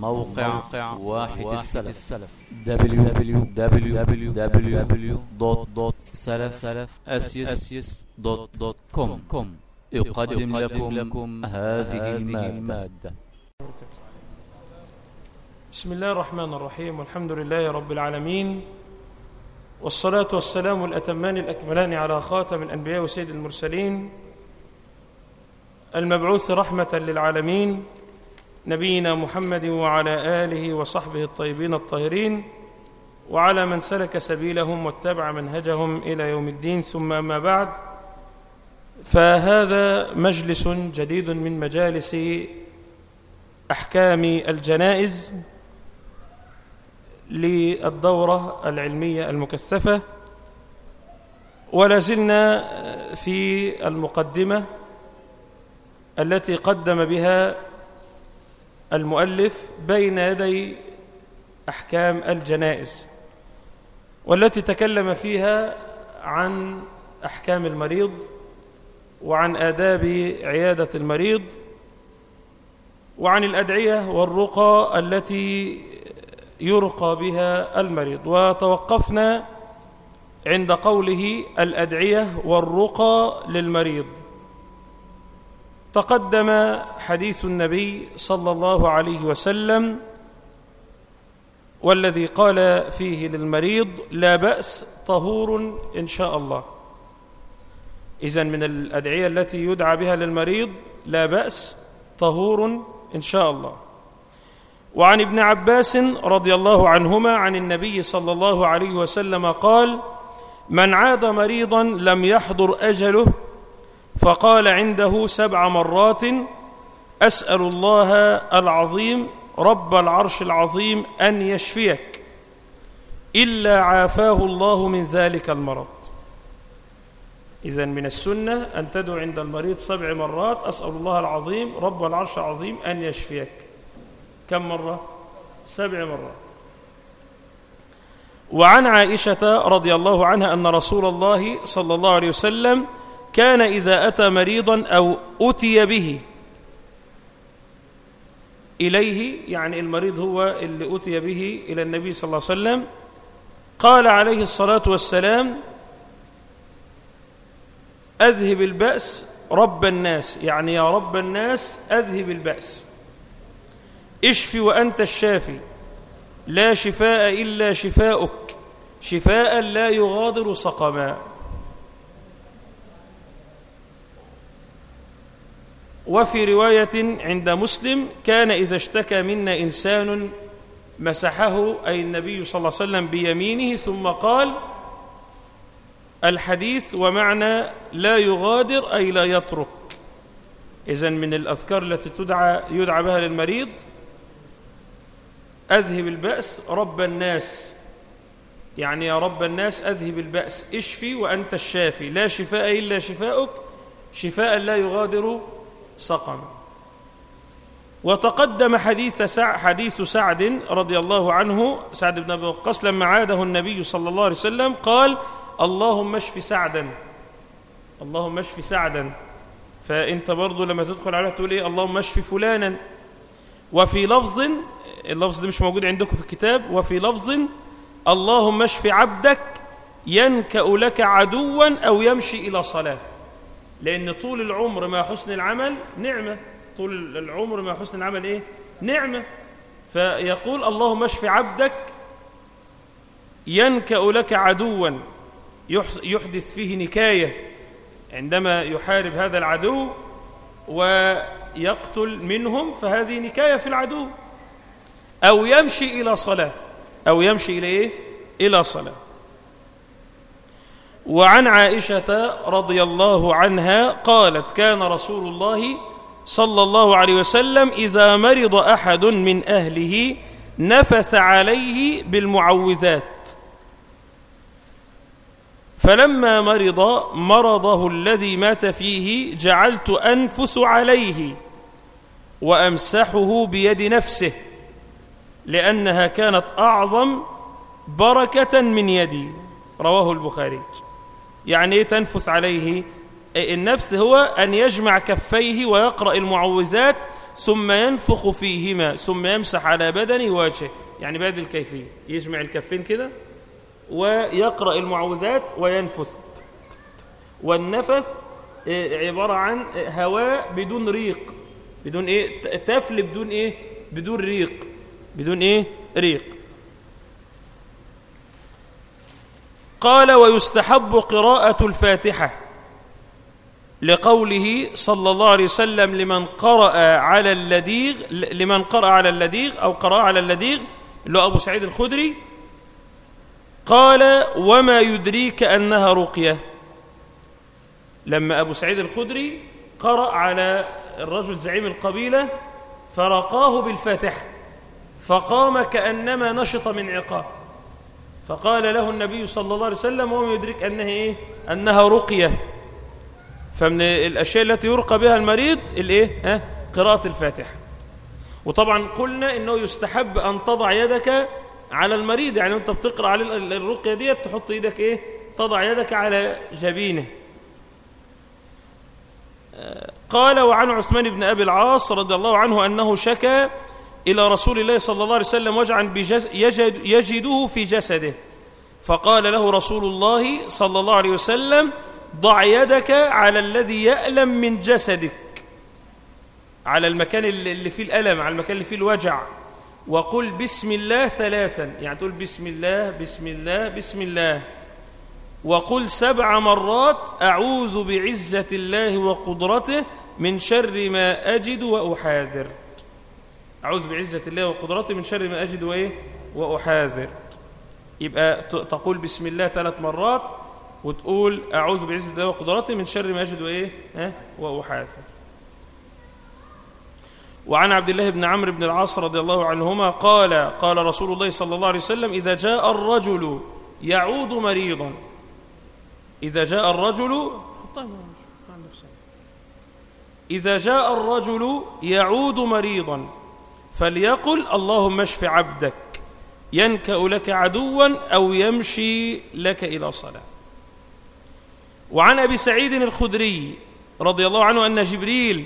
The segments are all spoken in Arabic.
موقع, موقع واحد, واحد السلف, السلف. يقدم لكم, لكم هذه المادة. بسم الله الرحمن الرحيم. والحمد لله رب العالمين. والصلاة والسلام الأتمان الأكملان على خاتم الأنبياء وسيد المرسلين. المبعوث رحمة للعالمين. نبينا محمد وعلى آله وصحبه الطيبين الطاهرين وعلى من سلك سبيلهم واتبع منهجهم إلى يوم الدين ثم ما بعد فهذا مجلس جديد من مجالس أحكام الجنائز للدورة العلمية المكثفة ولا زلنا في المقدمة التي قدم بها المؤلف بين يدي أحكام الجنائز والتي تكلم فيها عن أحكام المريض وعن آداب عيادة المريض وعن الأدعية والرقى التي يرقى بها المريض. وتوقفنا عند قوله الأدعية والرقى للمريض. تقدم حديث النبي صلى الله عليه وسلم والذي قال فيه للمريض لا بأس طهور إن شاء الله. إذن من الأدعية التي يدعى بها للمريض لا بأس طهور إن شاء الله. وعن ابن عباس رضي الله عنهما عن النبي صلى الله عليه وسلم قال من عاد مريضا لم يحضر أجله فقال عنده سبع مرات أسأل الله العظيم رب العرش العظيم أن يشفيك إلا عافاه الله من ذلك المرض. إذن من السنة أن تدعو عند المريض سبع مرات أسأل الله العظيم رب العرش العظيم أن يشفيك. كم مرة؟ سبع مرات. وعن عائشة رضي الله عنها أن رسول الله صلى الله عليه وسلم كان إذا أتى مريضا أو أتي به. إليه يعني المريض هو اللي أتي به إلى النبي صلى الله عليه وسلم. قال عليه الصلاة والسلام أذهب البأس رب الناس. يعني يا رب الناس أذهب البأس. اشفي وأنت الشافي. لا شفاء إلا شفاؤك. شفاء لا يغادر سقما. وفي رواية عند مسلم كان إذا اشتكى منا إنسان مسحه أي النبي صلى الله عليه وسلم بيمينه ثم قال الحديث ومعنى لا يغادر أي لا يترك. إذن من الأذكار التي تدعى يدعى بها للمريض أذهب البأس رب الناس. يعني يا رب الناس أذهب البأس اشفي وأنت الشافي لا شفاء إلا شفاؤك شفاء لا يغادر سقم. وتقدم حديث سع حديث سعد رضي الله عنه سعد بن أبي وقاص لما عاده النبي صلى الله عليه وسلم قال اللهم اشف سعدا. اللهم اشف سعدا. فأنت برضه لما تدخل عليه تقول إيه؟ اللهم اشف فلانا. وفي لفظ اللفظ ده مش موجود عندكم في الكتاب وفي لفظ اللهم اشف عبدك ينكأ لك عدوا أو يمشي إلى صلاة. لأن طول العمر مع حسن العمل نعمة. طول العمر مع حسن العمل إيه؟ نعمة. فيقول اللهم اشف عبدك ينكأ لك عدوا يحدث فيه نكاية عندما يحارب هذا العدو ويقتل منهم فهذه نكاية في العدو. أو يمشي إلى صلاة. أو يمشي إلى إيه؟ إلى صلاة. وعن عائشة رضي الله عنها قالت كان رسول الله صلى الله عليه وسلم إذا مرض أحد من أهله نفث عليه بالمعوذات. فلما مرض مرضه الذي مات فيه جعلت أنفس عليه وأمسحه بيد نفسه لأنها كانت أعظم بركة من يدي. رواه البخاري. يعني إيه تنفث عليه؟ النفس هو أن يجمع كفيه ويقرأ المعوذات ثم ينفخ فيهما ثم يمسح على بدنه ووجهه. يعني بهذه الكيفية يجمع الكفين كده ويقرأ المعوذات وينفث. والنفث عبارة عن هواء بدون ريق. بدون إيه؟ تفل بدون إيه؟ بدون ريق. بدون إيه؟ ريق. قال ويستحب قراءة الفاتحة لقوله صلى الله عليه وسلم لمن قرأ على اللديغ لمن قرأ على اللديغ أو قرأ على اللديغ اللي هو أبو سعيد الخدري قال وما يدريك أنها رقية. لما أبو سعيد الخدري قرأ على الرجل زعيم القبيلة فرقاه بالفاتحة فقام كأنما نشط من عقاب. فقال له النبي صلى الله عليه وسلم وما يدرك أنها, إيه؟ أنها رقية فمن الأشياء التي يرقى بها المريض الإيه؟ ها؟ قراءة الفاتحة وطبعا قلنا أنه يستحب أن تضع يدك على المريض يعني أنت بتقرأ على الرقية دي تحط يدك إيه؟ تضع يدك على جبينه قال وعن عثمان بن أبي العاص رضي الله عنه أنه شكى إلى رسول الله صلى الله عليه وسلم وجعا يجد يجده في جسده. فقال له رسول الله صلى الله عليه وسلم ضع يدك على الذي يألم من جسدك. على المكان اللي فيه الألم على المكان اللي فيه الوجع. وقل بسم الله ثلاثا. يعني تقول بسم الله بسم الله بسم الله. وقل سبع مرات أعوذ بعزة الله وقدرته من شر ما أجد وأحاذر. أعوذ بعزة الله وقدرته من شر ما أجد وإيه؟ وأحاذر. يبقى تقول بسم الله ثلاث مرات وتقول أعوذ بعزة الله وقدرته من شر ما أجد وإيه؟ ها؟ وأحاذر. وعن عبد الله بن عمرو بن العاص رضي الله عنهما قال قال رسول الله صلى الله عليه وسلم إذا جاء الرجل يعود مريضا. إذا جاء الرجل إذا جاء الرجل يعود مريضا. فليقل اللهم اشف عبدك ينكأ لك عدوا أو يمشي لك إلى صلاة. وعن أبي سعيد الخدري رضي الله عنه أن جبريل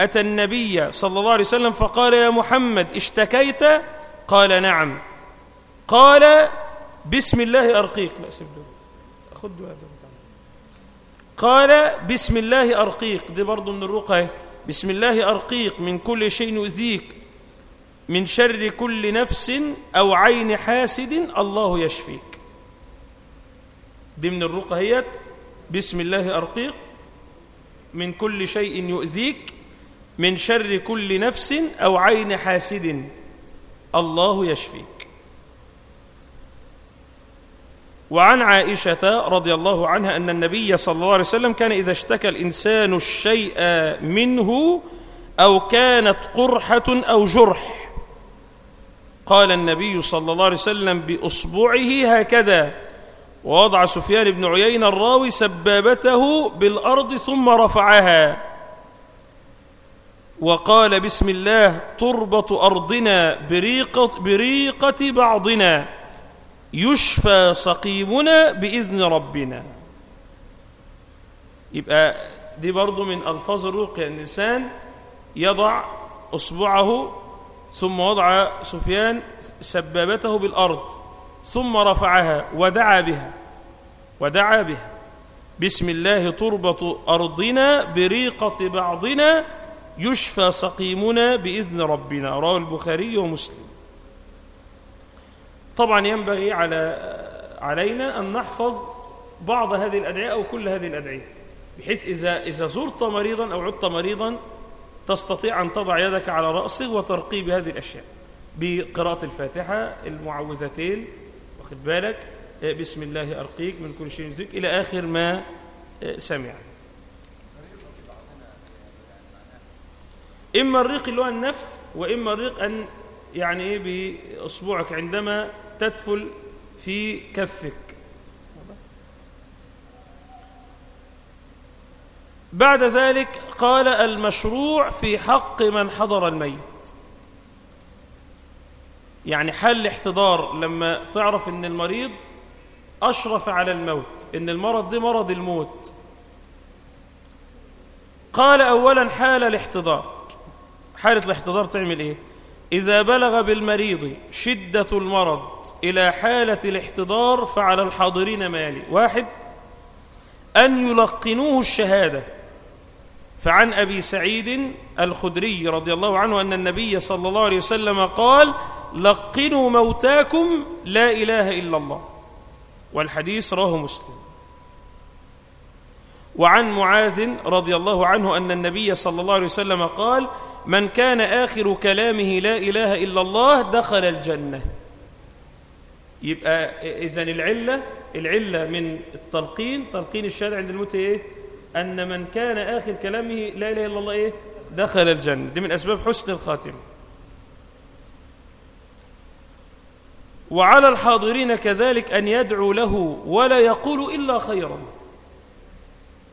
أتى النبي صلى الله عليه وسلم فقال يا محمد اشتكيت؟ قال نعم. قال بسم الله أرقيك. لا سبدو خذ قال بسم الله أرقيق دي برضو من الرقى. بسم الله أرقيق من كل شيء يؤذيك. من شر كل نفس أو عين حاسد الله يشفيك. دي من الرقى بسم الله أرقيق. من كل شيء يؤذيك. من شر كل نفس أو عين حاسد الله يشفيك. وعن عائشة رضي الله عنها أن النبي صلى الله عليه وسلم كان إذا اشتكى الإنسان الشيء منه أو كانت قرحة أو جرح. قال النبي صلى الله عليه وسلم بأصبعه هكذا ووضع سفيان بن عيينة الراوي سبابته بالأرض ثم رفعها. وقال بسم الله تربة أرضنا بريقة, بريقة بعضنا يشفى سقيمنا بإذن ربنا. يبقى دي برضو من ألفاظ الرقية الإنسان يضع أصبعه ثم وضع سفيان سبابته بالأرض ثم رفعها ودعا بها ودعا بها. بسم الله تربة أرضنا بريقة بعضنا يشفى سقيمنا بإذن ربنا. رواه البخاري ومسلم. طبعا ينبغي على علينا أن نحفظ بعض هذه الأدعية أو كل هذه الأدعية بحيث إذا, إذا زرت مريضا أو عدت مريضا تستطيع أن تضع يدك على رأسه وترقي بهذه الأشياء بقراءة الفاتحة المعوذتين واخد بالك؟ بسم الله أرقيك من كل شيء يذيك إلى آخر ما سمع. إما الريق اللي هو النفس وإما الريق أن يعني إيه بإصبعك عندما تدفل في كفك. بعد ذلك قال المشروع في حق من حضر الميت. يعني حل احتضار لما تعرف إن المريض أشرف على الموت إن المرض ده مرض الموت. قال أولا حال الاحتضار. حالة الاحتضار تعمل إيه؟ إذا بلغ بالمريض شدة المرض إلى حالة الاحتضار فعلى الحاضرين مالي واحد أن يلقنوه الشهادة. فعن أبي سعيد الخدري رضي الله عنه أن النبي صلى الله عليه وسلم قال لقنوا موتاكم لا إله إلا الله. والحديث رواه مسلم. وعن معاذ رضي الله عنه أن النبي صلى الله عليه وسلم قال من كان آخر كلامه لا إله إلا الله دخل الجنة. يبقى إذن العلة العلة من التلقين تلقين الشهادة عند الموت إيه؟ أن من كان آخر كلامه لا إله إلا الله إيه؟ دخل الجنة. دي من أسباب حسن الخاتمة وعلى الحاضرين كذلك أن يدعو له ولا يقول إلا خيرا.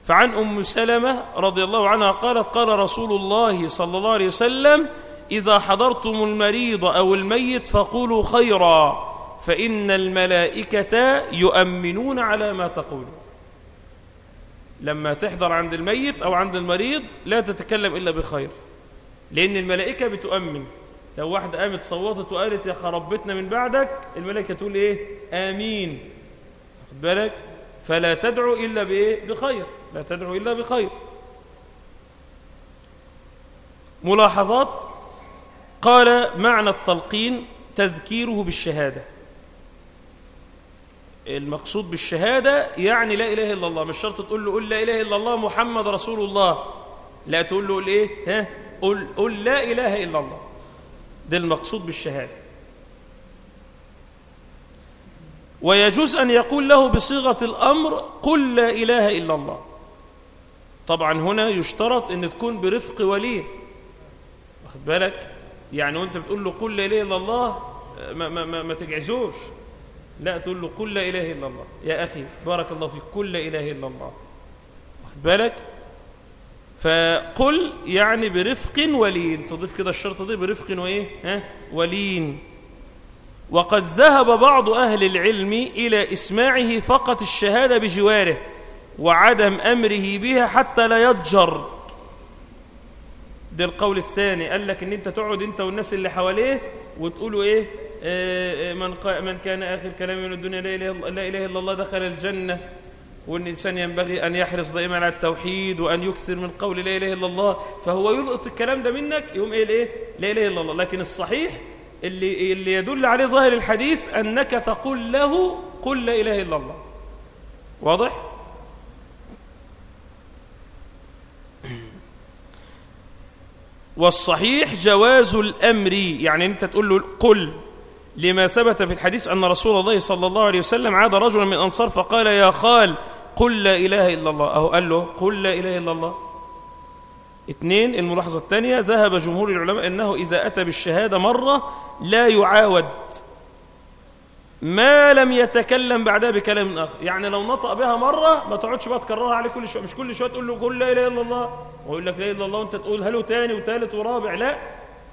فعن أم سلمة رضي الله عنها قالت قال رسول الله صلى الله عليه وسلم إذا حضرتم المريض أو الميت فقولوا خيرا فإن الملائكة يؤمنون على ما تقول. لما تحضر عند الميت أو عند المريض لا تتكلم إلا بخير. لأن الملائكة بتؤمن. لو واحدة قامت صوتت وقالت يا خربتنا من بعدك الملائكة تقول إيه؟ آمين. خد بالك؟ فلا تدعو إلا بإيه؟ بخير. لا تدعو إلا بخير. ملاحظات؟ قال معنى التلقين تذكيره بالشهادة. المقصود بالشهادة يعني لا إله إلا الله. مش شرط تقول له قل لا إله إلا الله محمد رسول الله. لا تقول له قل إيه؟ ها؟ قل, قل لا إله إلا الله. ده المقصود بالشهادة. ويجوز أن يقول له بصيغة الأمر قل لا إله إلا الله. طبعا هنا يشترط أن تكون برفق ولي. واخد بالك؟ يعني وأنت بتقول له قل لا إله إلا الله ما, ما, ما, ما تجعزوش. لا تقول له قل لا إله إلا الله. يا أخي بارك الله فيك قل لا إله إلا الله. واخد بالك؟ فقل يعني برفق ولين. تضيف كده الشرط دي برفق وإيه؟ ها؟ ولين. وقد ذهب بعض أهل العلم إلى إسماعه فقط الشهادة بجواره وعدم أمره بها حتى لا يضجر. ده القول الثاني. قال لك إن أنت تقعد أنت والناس اللي حواليه وتقولوا إيه؟ من, من كان آخر كلامه من الدنيا لا إله, لا إله إلا الله دخل الجنة. وان الانسان ينبغي أن يحرص دائما على التوحيد وأن يكثر من قول لا إله إلا الله فهو يلقط الكلام ده منك يقوم إيه؟ الايه لا إله إلا الله. لكن الصحيح اللي اللي يدل عليه ظاهر الحديث أنك تقول له قل لا إله إلا الله. واضح؟ والصحيح جواز الأمر يعني أنت تقول له قل. لما ثبت في الحديث أن رسول الله صلى الله عليه وسلم عاد رجلا من الأنصار فقال يا خال قل لا إله إلا الله. أهو قال له قل لا إله إلا الله. اثنين الملاحظة الثانية ذهب جمهور العلماء أنه إذا أتى بالشهادة مرة لا يعاود. ما لم يتكلم بعدها بكلام آخر. يعني لو نطق بها مرة ما تقعدش بقى تكررها عليه كل شوية. مش كل شوية تقول له قل لا إله إلا الله ويقول لك لا إله إلا الله وأنت تقول هلو تاني وثالث ورابع. لا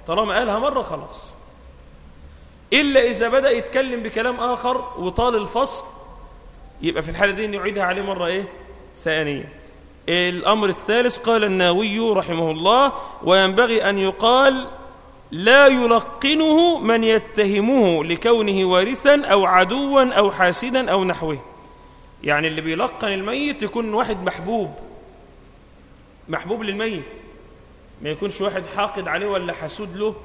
طالما قالها مرة خلاص. إلا إذا بدأ يتكلم بكلام آخر وطال الفصل يبقى في الحالة دي نعيدها عليه مرة إيه؟ ثانية. الأمر الثالث قال الناوي رحمه الله وينبغي أن يقال لا يلقنه من يتهمه لكونه وارثا أو عدوا أو حاسدا أو نحوه. يعني اللي بيلقن الميت يكون واحد محبوب. محبوب للميت. ما يكونش واحد حاقد عليه ولا حسود له.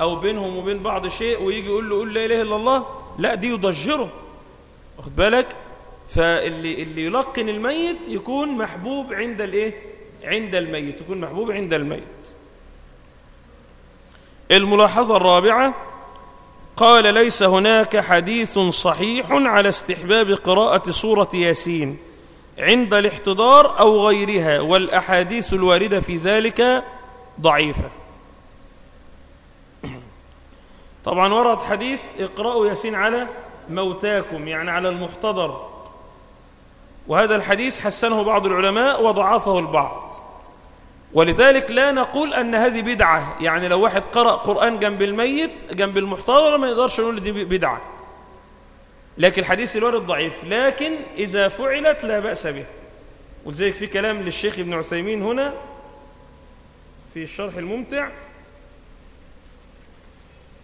أو بينهم وبين بعض شيء ويجي يقول له قول لا إله إلا الله. لا دي يضجره. واخد بالك؟ فاللي اللي يلقن الميت يكون محبوب عند الإيه؟ عند الميت يكون محبوب عند الميت. الملاحظة الرابعة قال ليس هناك حديث صحيح على استحباب قراءة سورة ياسين عند الاحتضار أو غيرها والأحاديث الواردة في ذلك ضعيفة. طبعا ورد حديث اقرأوا ياسين على موتاكم يعني على المحتضر. وهذا الحديث حسنه بعض العلماء وضعفه البعض. ولذلك لا نقول أن هذه بدعة يعني لو واحد قرأ قرآن جنب الميت جنب المحتضر ما يقدرش نقول دي بدعة. لكن الحديث الوارد ضعيف لكن إذا فعلت لا بأس به. ولذلك في كلام للشيخ ابن عثيمين هنا في الشرح الممتع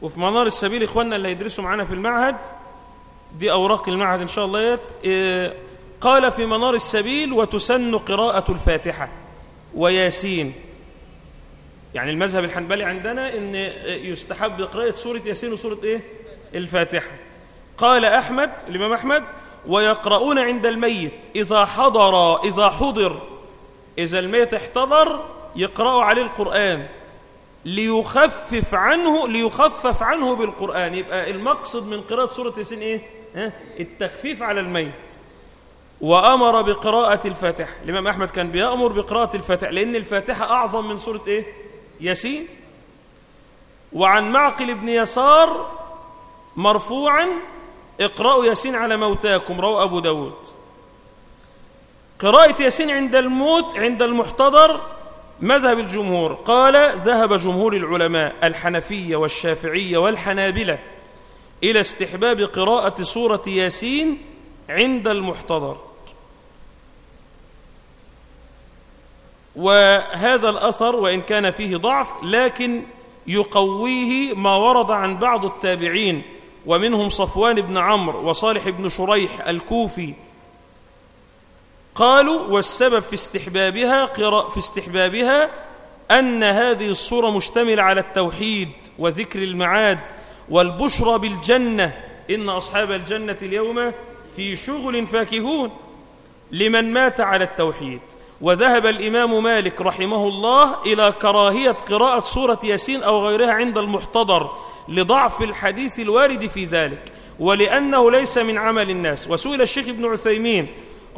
وفي منار السبيل إخواننا اللي هيدرسوا معانا في المعهد دي أوراق المعهد إن شاء الله يت إيه قال في منار السبيل وتسن قراءة الفاتحة وياسين. يعني المذهب الحنبلي عندنا إن يستحب قراءة سورة ياسين وسورة إيه؟ الفاتحة. قال أحمد الإمام أحمد ويقرؤون عند الميت إذا حضر إذا حضر إذا الميت احتضر يقرأوا عليه القرآن. ليخفف عنه ليخفف عنه بالقرآن يبقى المقصد من قراءة سورة ياسين إيه؟ ها؟ التخفيف على الميت وأمر بقراءة الفاتحة الإمام أحمد كان بيأمر بقراءة الفاتحة لأن الفاتحة أعظم من سورة إيه؟ ياسين وعن معقل بن يسار مرفوعا اقرأوا ياسين على موتاكم رواه أبو داود قراءة ياسين عند الموت عند المحتضر مذهب الجمهور قال ذهب جمهور العلماء الحنفية والشافعية والحنابلة إلى استحباب قراءة سورة ياسين عند المحتضر. وهذا الأثر وإن كان فيه ضعف لكن يقويه ما ورد عن بعض التابعين ومنهم صفوان بن عمرو وصالح بن شريح الكوفي قالوا والسبب في استحبابها في استحبابها أن هذه الصورة مشتملة على التوحيد وذكر المعاد والبشرى بالجنة. إن أصحاب الجنة اليوم في شغل فاكهون لمن مات على التوحيد. وذهب الإمام مالك رحمه الله إلى كراهية قراءة سورة ياسين أو غيرها عند المحتضر لضعف الحديث الوارد في ذلك ولأنه ليس من عمل الناس. وسئل الشيخ ابن عثيمين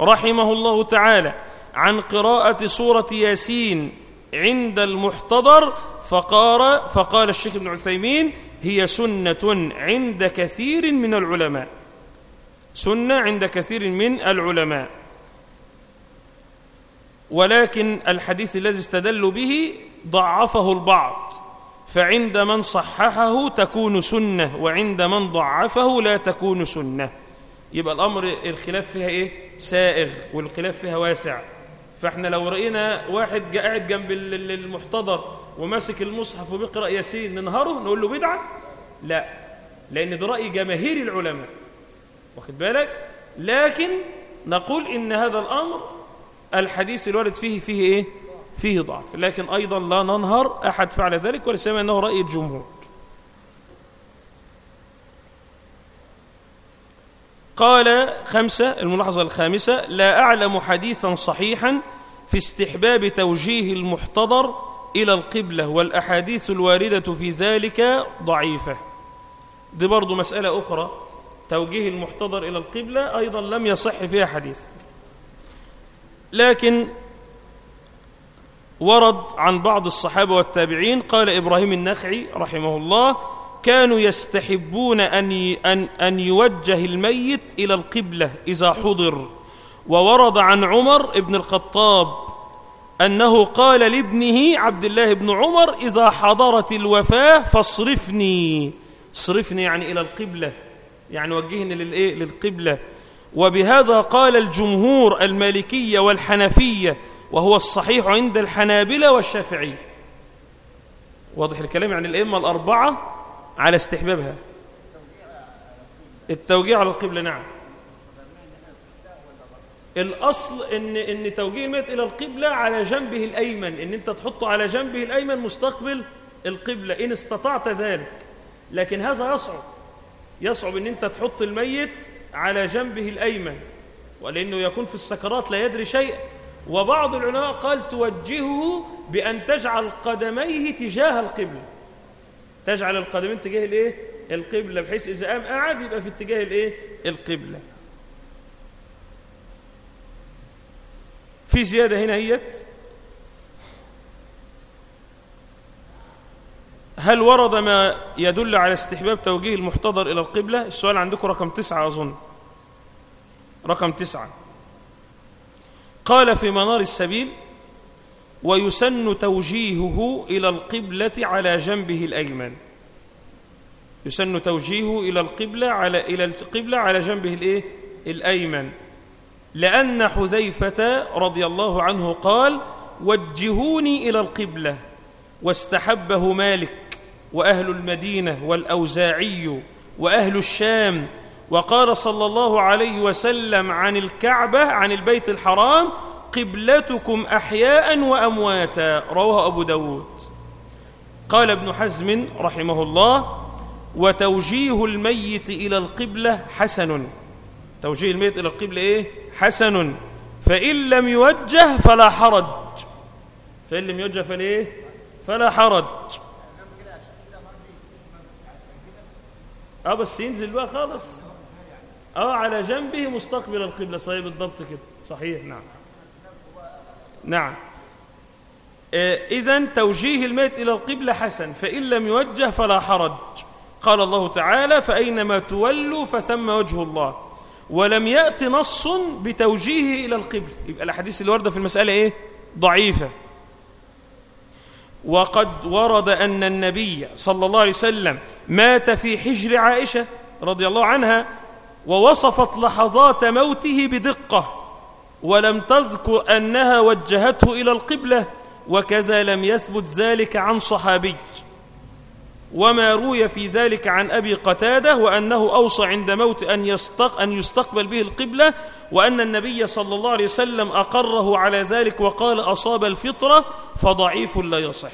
رحمه الله تعالى عن قراءة سورة ياسين عند المحتضر فقال, فقال الشيخ ابن عثيمين هي سنة عند كثير من العلماء. سنة عند كثير من العلماء. ولكن الحديث الذي استدلوا به ضعفه البعض فعند من صححه تكون سنة وعند من ضعفه لا تكون سنة. يبقى الأمر الخلاف فيها إيه؟ سائغ والخلاف فيها واسع. فإحنا لو رأينا واحد قاعد جنب المحتضر وماسك المصحف وبيقرأ ياسين ننهره نقول له بدعة؟ لا. لأن ده رأي جماهير العلماء. واخد بالك؟ لكن نقول إن هذا الأمر الحديث الوارد فيه فيه إيه؟ فيه ضعف. لكن أيضا لا ننهر أحد فعل ذلك ولسيما أنه رأي الجمهور. قال خمسة الملاحظة الخامسة لا أعلم حديثا صحيحا في استحباب توجيه المحتضر إلى القبلة والأحاديث الواردة في ذلك ضعيفة. دي برضو مسألة أخرى توجيه المحتضر إلى القبلة أيضا لم يصح فيها حديث. لكن ورد عن بعض الصحابة والتابعين قال إبراهيم النخعي رحمه الله كانوا يستحبون أن, أن, أن يوجه الميت إلى القبلة إذا حضر. وورد عن عمر بن الخطاب أنه قال لابنه عبد الله بن عمر إذا حضرت الوفاة فاصرفني. صرفني يعني إلى القبلة. يعني وجهني للإيه؟ للقبلة. وبهذا قال الجمهور المالكية والحنفية وهو الصحيح عند الحنابلة والشافعية. واضح الكلام؟ يعني الأئمة الأربعة على استحباب هذا التوجيه على القبلة نعم. الأصل إن, إن توجيه الميت إلى القبلة على جنبه الأيمن إن أنت تحطه على جنبه الأيمن مستقبل القبلة إن استطعت ذلك. لكن هذا يصعب. يصعب إن أنت تحط الميت على جنبه الأيمن ولأنه يكون في السكرات لا يدري شيئا وبعض العلماء قال توجهه بأن تجعل قدميه تجاه القبلة. تجعل القدمين تجاه الايه؟ القبلة بحيث إذا قام قعد يبقى في اتجاه الايه؟ القبلة. في زيادة هنا هيت. هل ورد ما يدل على استحباب توجيه المحتضر إلى القبلة؟ السؤال عندكم رقم تسعة أظن. رقم تسعة. قال في منار السبيل ويسن توجيهه إلى القبلة على جنبه الأيمن. يسن توجيهه إلى القبلة على إلى القبلة على جنبه الإيه؟ الأيمن. لأن حذيفة رضي الله عنه قال وجهوني إلى القبلة واستحبه مالك وأهل المدينة والأوزاعي وأهل الشام. وقال صلى الله عليه وسلم عن الكعبة عن البيت الحرام قبلتكم أحياء وأمواتا رواه أبو داود. قال ابن حزم رحمه الله وتوجيه الميت إلى القبلة حسن. توجيه الميت إلى القبلة إيه؟ حسن. فإن لم يوجه فلا حرج. فإن لم يوجه فليه فلا حرج. آه بس ينزل بقى خالص. آه على جنبه مستقبل القبلة. صحيح بالضبط كده. صحيح نعم. نعم. إذا توجيه الميت إلى القبلة حسن فإن لم يوجه فلا حرج. قال الله تعالى فأينما تولوا فثم وجه الله. ولم يأت نص بتوجيهه إلى القبلة. يبقى الأحاديث اللي واردة في المسألة إيه؟ ضعيفة. وقد ورد أن النبي صلى الله عليه وسلم مات في حجر عائشة رضي الله عنها ووصفت لحظات موته بدقة. ولم تذكر أنها وجهته إلى القبلة وكذا لم يثبت ذلك عن صحابي. وما روي في ذلك عن أبي قتادة وأنه أوصى عند موت أن, يستق أن يستقبل به القبلة وأن النبي صلى الله عليه وسلم أقره على ذلك وقال أصاب الفطرة فضعيف لا يصح.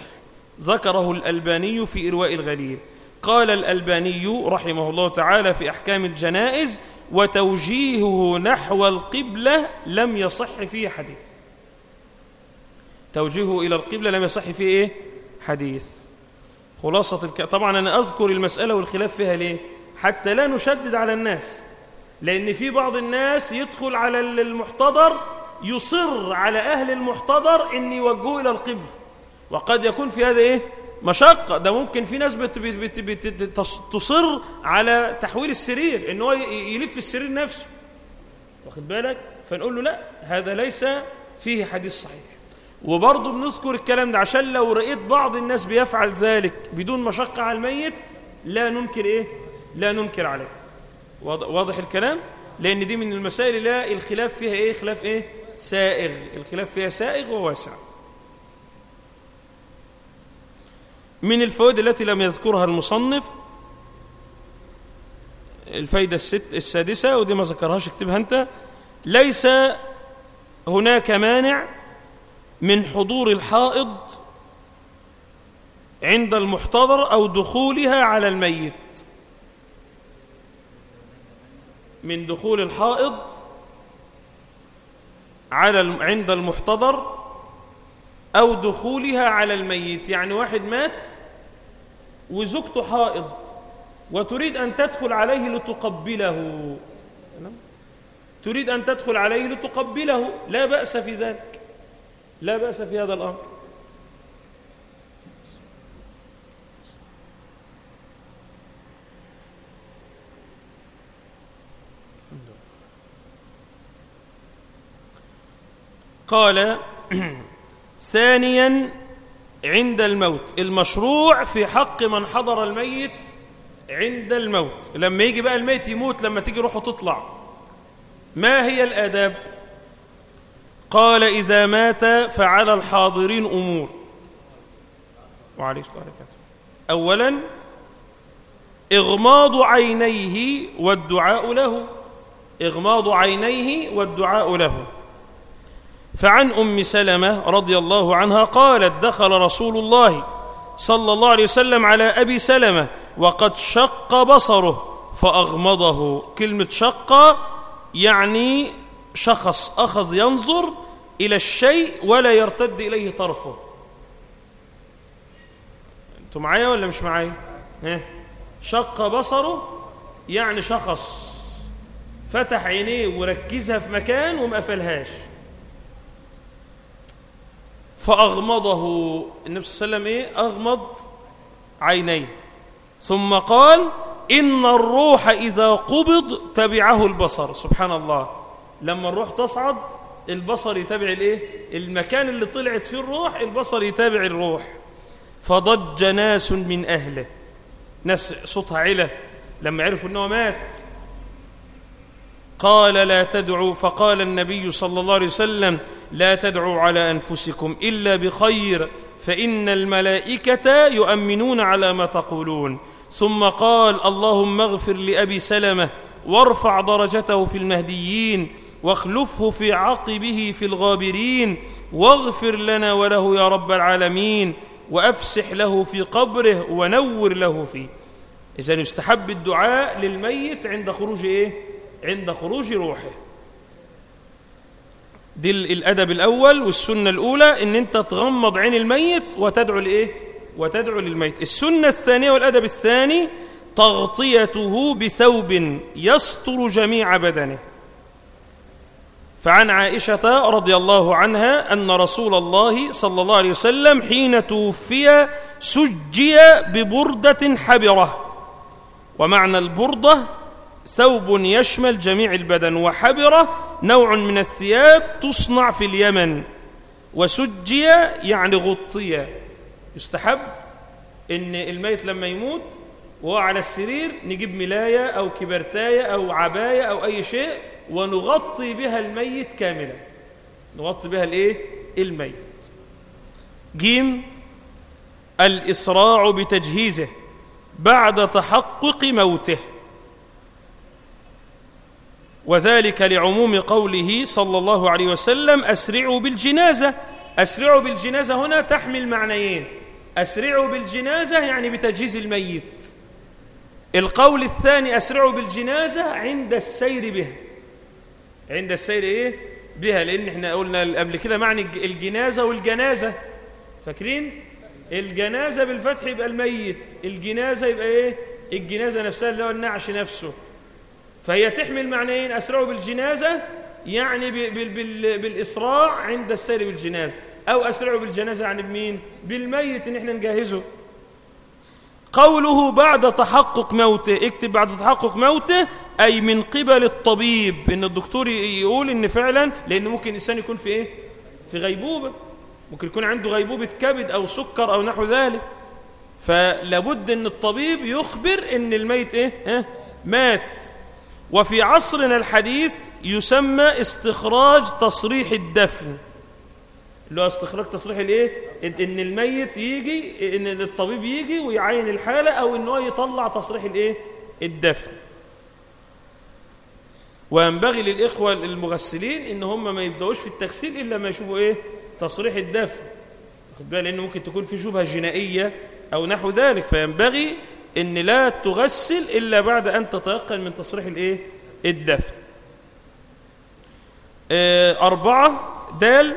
ذكره الألباني في إرواء الغليل. قال الألباني رحمه الله تعالى في أحكام الجنائز وتوجيهه نحو القبلة لم يصح فيه حديث. توجيهه إلى القبلة لم يصح فيه إيه؟ حديث. خلاصة الك... طبعا أنا أذكر المسألة والخلاف فيها ليه؟ حتى لا نشدد على الناس لأن في بعض الناس يدخل على المحتضر يصر على أهل المحتضر أن يوجهوا إلى القبل وقد يكون في هذا إيه؟ مشقة. ده ممكن في ناس بت بت بت بت تصر على تحويل السرير إن هو يلف السرير نفسه. واخد بالك؟ فنقول له لا هذا ليس فيه حديث صحيح. وبرضه بنذكر الكلام ده عشان لو رأيت بعض الناس بيفعل ذلك بدون مشقة على الميت لا ننكر إيه؟ لا ننكر عليه. واضح الكلام؟ لأن دي من المسائل لا الخلاف فيها إيه؟ خلاف إيه؟ سائغ. الخلاف فيها سائغ وواسع. من الفوائد التي لم يذكرها المصنف؟ الفايدة الست السادسة ودي ما ذكرهاش اكتبها أنت. ليس هناك مانع من حضور الحائض عند المحتضر أو دخولها على الميت. من دخول الحائض على عند المحتضر أو دخولها على الميت. يعني واحد مات وزوجته حائض وتريد أن تدخل عليه لتقبله. تريد أن تدخل عليه لتقبله. لا بأس في ذلك. لا بأس في هذا الأمر. قال ثانيا عند الموت. المشروع في حق من حضر الميت عند الموت. لما يجي بقى الميت يموت لما تيجي روحه تطلع ما هي الآداب؟ قال إذا مات فعلى الحاضرين أمور. وعليه الصلاة والسلام. أولا إغماض عينيه والدعاء له. إغماض عينيه والدعاء له. فعن أم سلمة رضي الله عنها قالت دخل رسول الله صلى الله عليه وسلم على أبي سلمة وقد شق بصره فأغمضه. كلمة شق يعني شخص أخذ ينظر إلى الشيء ولا يرتد إليه طرفه. أنتم معايا ولا مش معايا؟ شق بصره يعني شخص فتح عينيه وركزها في مكان وما قفلهاش. فأغمضه. النبي صلى الله عليه وسلم إيه؟ أغمض عينيه. ثم قال إن الروح إذا قبض تبعه البصر. سبحان الله. لما الروح تصعد البصر يتابع الإيه؟ المكان اللي طلعت فيه الروح البصر يتابع الروح. فضج ناس من أهله. ناس صوتها عله لما عرفوا أنه مات قال لا تدعوا فقال النبي صلى الله عليه وسلم لا تدعوا على أنفسكم إلا بخير فإن الملائكة يؤمنون على ما تقولون ثم قال اللهم اغفر لأبي سلمة وارفع درجته في المهديين واخلفه في عقبه في الغابرين واغفر لنا وله يا رب العالمين وأفسح له في قبره ونور له فيه إذا يستحب الدعاء للميت عند خروج إيه؟ عند خروج روحه. دي الأدب الأول والسنة الأولى إن أنت تغمض عين الميت وتدعو لإيه؟ وتدعو للميت. السنة الثانية والأدب الثاني تغطيته بثوب يستر جميع بدنه. فعن عائشة رضي الله عنها أن رسول الله صلى الله عليه وسلم حين توفي سجي ببردة حبرة. ومعنى البردة ثوب يشمل جميع البدن وحبرة نوع من الثياب تصنع في اليمن. وسجي يعني غطي يستحب إن الميت لما يموت وهو على السرير نجيب ملاية أو كبرتاية أو عباية أو أي شيء ونغطي بها الميت كاملا. نغطي بها الإيه؟ الميت. جيم الإسراع بتجهيزه بعد تحقق موته. وذلك لعموم قوله صلى الله عليه وسلم أسرعوا بالجنازة. أسرعوا بالجنازة هنا تحمل معنيين. أسرعوا بالجنازة يعني بتجهيز الميت. القول الثاني أسرعوا بالجنازة عند السير بها. عند السير إيه؟ بها لأن إحنا قلنا قبل كده معنى الجنازة والجنازة. فاكرين؟ الجنازة بالفتح يبقى الميت الجنازة يبقى إيه؟ الجنازة نفسها اللي هو النعش نفسه. فهي تحمل معنيين أسرعوا بالجنازة يعني بالإسراع عند السير بالجنازة. أو أسرعوا بالجنازة يعني بمين بالميت إن إحنا نجهزه. قوله بعد تحقق موته اكتب بعد تحقق موته أي من قبل الطبيب. إن الدكتور يقول إن فعلا لأن ممكن الإنسان يكون في إيه؟ في غيبوبة. ممكن يكون عنده غيبوبة كبد أو سكر أو نحو ذلك. فلابد أن الطبيب يخبر أن الميت إيه؟ إيه؟ مات. وفي عصرنا الحديث يسمى استخراج تصريح الدفن. اللي هو استخراج تصريح الايه؟ ان الميت يجي إن الطبيب يجي ويعين الحالة أو إن هو يطلع تصريح الإيه؟ الدفن. وينبغي للإخوة المغسلين إن هم ما يبدأوش في التغسيل إلا ما يشوفوا إيه؟ تصريح الدفن. لأن ممكن تكون في شبهة جنائية أو نحو ذلك. فينبغي إن لا تغسل إلا بعد أن تتيقن من تصريح الإيه؟ الدفن. آه أربعة دال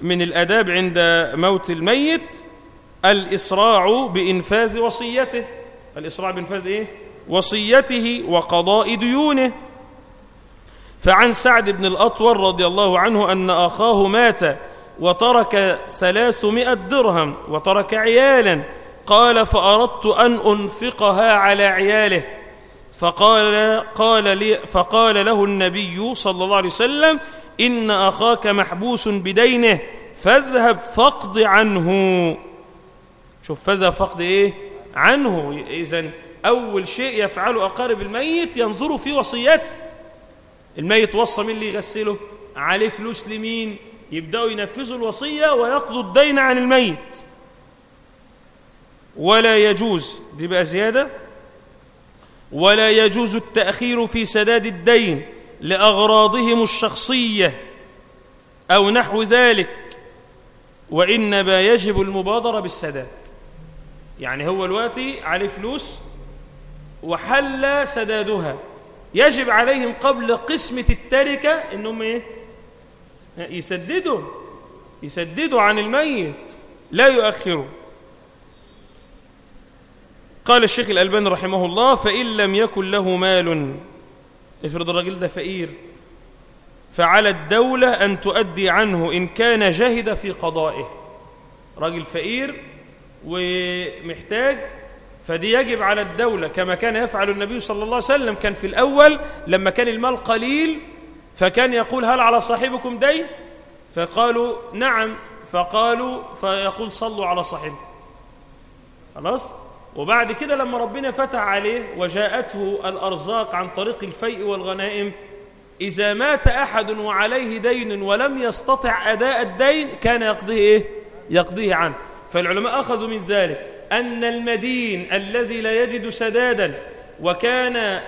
من الأداب عند موت الميت الإسراع بإنفاذ وصيته. الإسراع بإنفاذ إيه؟ وصيته وقضاء ديونه. فعن سعد بن الأطور رضي الله عنه أن أخاه مات وترك ثلاثمائة درهم وترك عيالا قال فأردت أن أنفقها على عياله. فقال, قال لي فقال له النبي صلى الله عليه وسلم إن أخاك محبوس بدينه فاذهب فاقض عنه. شوف فاذهب فاقض إيه؟ عنه. إذن أول شيء يفعله أقارب الميت ينظروا في وصيته. الميت وصى من اللي يغسله؟ عليه فلوس لمين؟ يبدأوا ينفذوا الوصية ويقضوا الدين عن الميت. ولا يجوز دي بقى زيادة. ولا يجوز التأخير في سداد الدين لأغراضهم الشخصية أو نحو ذلك وإنما يجب المبادرة بالسداد. يعني هو الوقتي عليه فلوس وحل سدادها. يجب عليهم قبل قسمة التركة إنهم إيه؟ يسددوا يسددوا عن الميت لا يؤخروا. قال الشيخ الألباني رحمه الله فإن لم يكن له مال. افرض الرجل ده فقير. فعلى الدولة أن تؤدي عنه إن كان جهد في قضائه. راجل فقير ومحتاج فدي يجب على الدولة كما كان يفعل النبي صلى الله عليه وسلم. كان في الأول لما كان المال قليل فكان يقول هل على صاحبكم دين؟ فقالوا نعم. فقالوا فيقول صلوا على صاحبكم. خلاص؟ وبعد كده لما ربنا فتح عليه وجاءته الأرزاق عن طريق الفيء والغنائم إذا مات أحد وعليه دين ولم يستطع أداء الدين كان يقضيه إيه؟ يقضيه عنه فالعلماء أخذوا من ذلك أن المدين الذي لا يجد سدادا وكان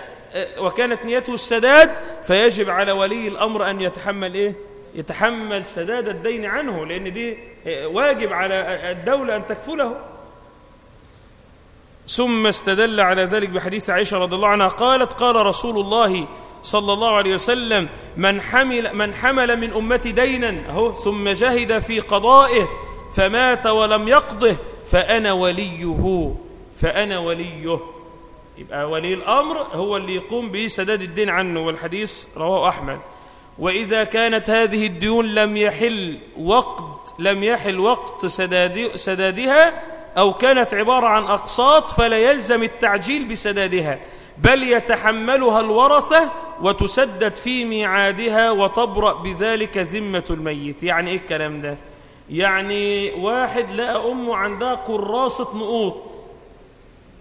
وكانت نيته السداد فيجب على ولي الأمر أن يتحمل إيه؟ يتحمل سداد الدين عنه لأن دي واجب على الدولة أن تكفله ثم استدل على ذلك بحديث عائشة رضي الله عنها قالت قال رسول الله صلى الله عليه وسلم من حمل, من حمل من أمتي دينا أهو ثم جهد في قضائه فمات ولم يقضه فأنا وليه فأنا وليه. يبقى ولي الأمر هو اللي يقوم بسداد الدين عنه والحديث رواه أحمد. وإذا كانت هذه الديون لم يحل وقت لم يحل وقت سداد سدادها أو كانت عبارة عن أقساط فلا يلزم التعجيل بسدادها بل يتحملها الورثة وتسدد في ميعادها وتبرأ بذلك ذمة الميت. يعني إيه الكلام ده؟ يعني واحد لقى أمه عندها كراسة نقوط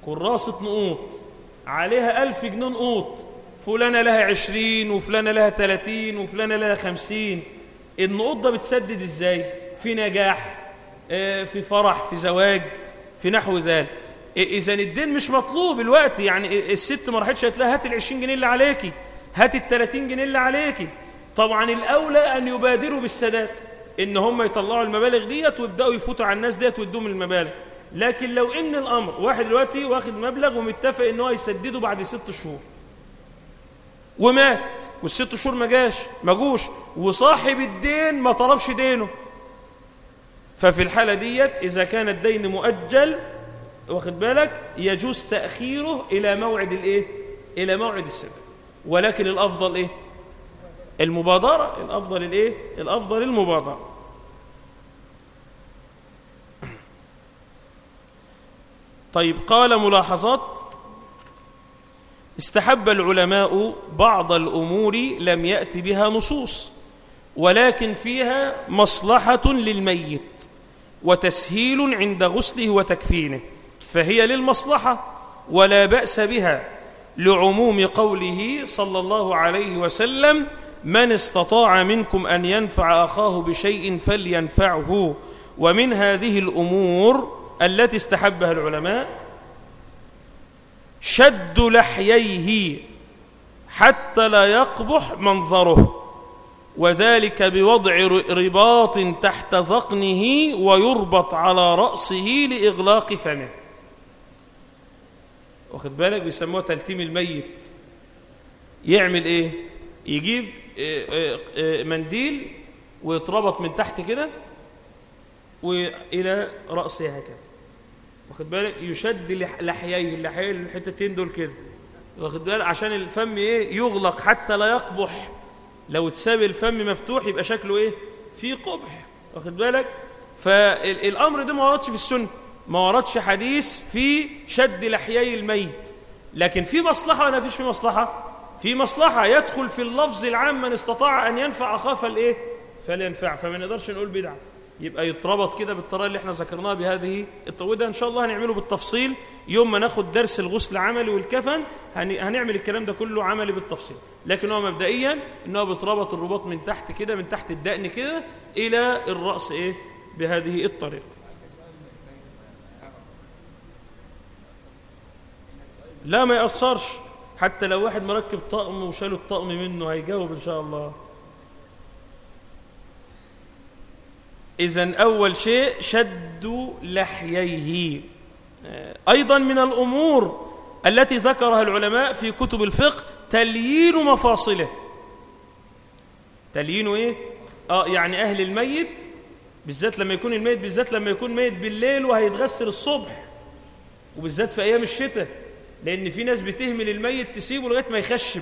كراسة نقوط عليها ألف جنيه نقوط فلانة لها عشرين وفلانة لها تلاتين وفلانة لها خمسين. النقوط ده بتسدد إزاي؟ في نجاح في فرح في زواج. في نحو ذلك. إذا الدين مش مطلوب الوقت يعني الست ما راحتش قالت لها هات ال 20 جنيه اللي عليكي هات ال 30 جنيه اللي عليكي. طبعا الأولى أن يبادروا بالسداد إن هم يطلعوا المبالغ ديت ويبدأوا يفوتوا على الناس ديت ويدوهم المبالغ. لكن لو إن الأمر واحد دلوقتي واخد مبلغ ومتفق إن هو يسدده بعد ست شهور. ومات والست شهور ما جاش ما جوش. وصاحب الدين ما طلبش دينه. ففي الحالة ديت إذا كان الدين مؤجل واخد بالك يجوز تأخيره إلى موعد الإيه؟ إلى موعد السداد ولكن الأفضل إيه؟ المبادرة الأفضل الإيه؟ الأفضل المبادرة طيب قال ملاحظات استحب العلماء بعض الأمور لم يأتي بها نصوص ولكن فيها مصلحة للميت وتسهيل عند غسله وتكفينه فهي للمصلحة ولا بأس بها لعموم قوله صلى الله عليه وسلم من استطاع منكم أن ينفع أخاه بشيء فلينفعه. ومن هذه الأمور التي استحبها العلماء شد لحييه حتى لا يقبح منظره. وذلك بوضع رباط تحت ذقنه ويربط على رأسه لإغلاق فمه. واخد بالك؟ بيسموها تلتيم الميت. يعمل إيه؟ يجيب منديل ويتربط من تحت كده وإلى رأسه هكذا. واخد بالك؟ يشد لحييه اللحيين الحتتين دول كده. واخد بالك؟ عشان الفم إيه؟ يغلق حتى لا يقبح. لو تساب الفم مفتوح يبقى شكله إيه؟ في قبح. واخد بالك؟ فالأمر ده ما وردش في السنة ما وردش حديث في شد لحيي الميت. لكن في مصلحة ولا فيش في مصلحة؟ في مصلحة. يدخل في اللفظ العام من استطاع أن ينفع اخاه فالايه فلينفع. فما نقدرش نقول بدعة. يبقى يتربط كده بالطريقة اللي إحنا ذكرناها بهذه وده إن شاء الله هنعمله بالتفصيل. يوم ما ناخد درس الغسل عملي والكفن هنعمل الكلام ده كله عملي بالتفصيل. لكن هو مبدئيا إن هو بيتربط الرباط من تحت كده من تحت الدقن كده إلى الرأس إيه؟ بهذه الطريقة. لا ما يأثرش. حتى لو واحد مركب طقم وشالوا الطقم منه هيجاوب إن شاء الله. إذا أول شيء شد لحييه. أيضا من الأمور التي ذكرها العلماء في كتب الفقه تليين مفاصله. تليين إيه؟ آه يعني أهل الميت بالذات لما يكون الميت بالذات لما يكون ميت بالليل وهيتغسل الصبح. وبالذات في أيام الشتاء لأن في ناس بتهمل الميت تسيبه لغاية ما يخشب.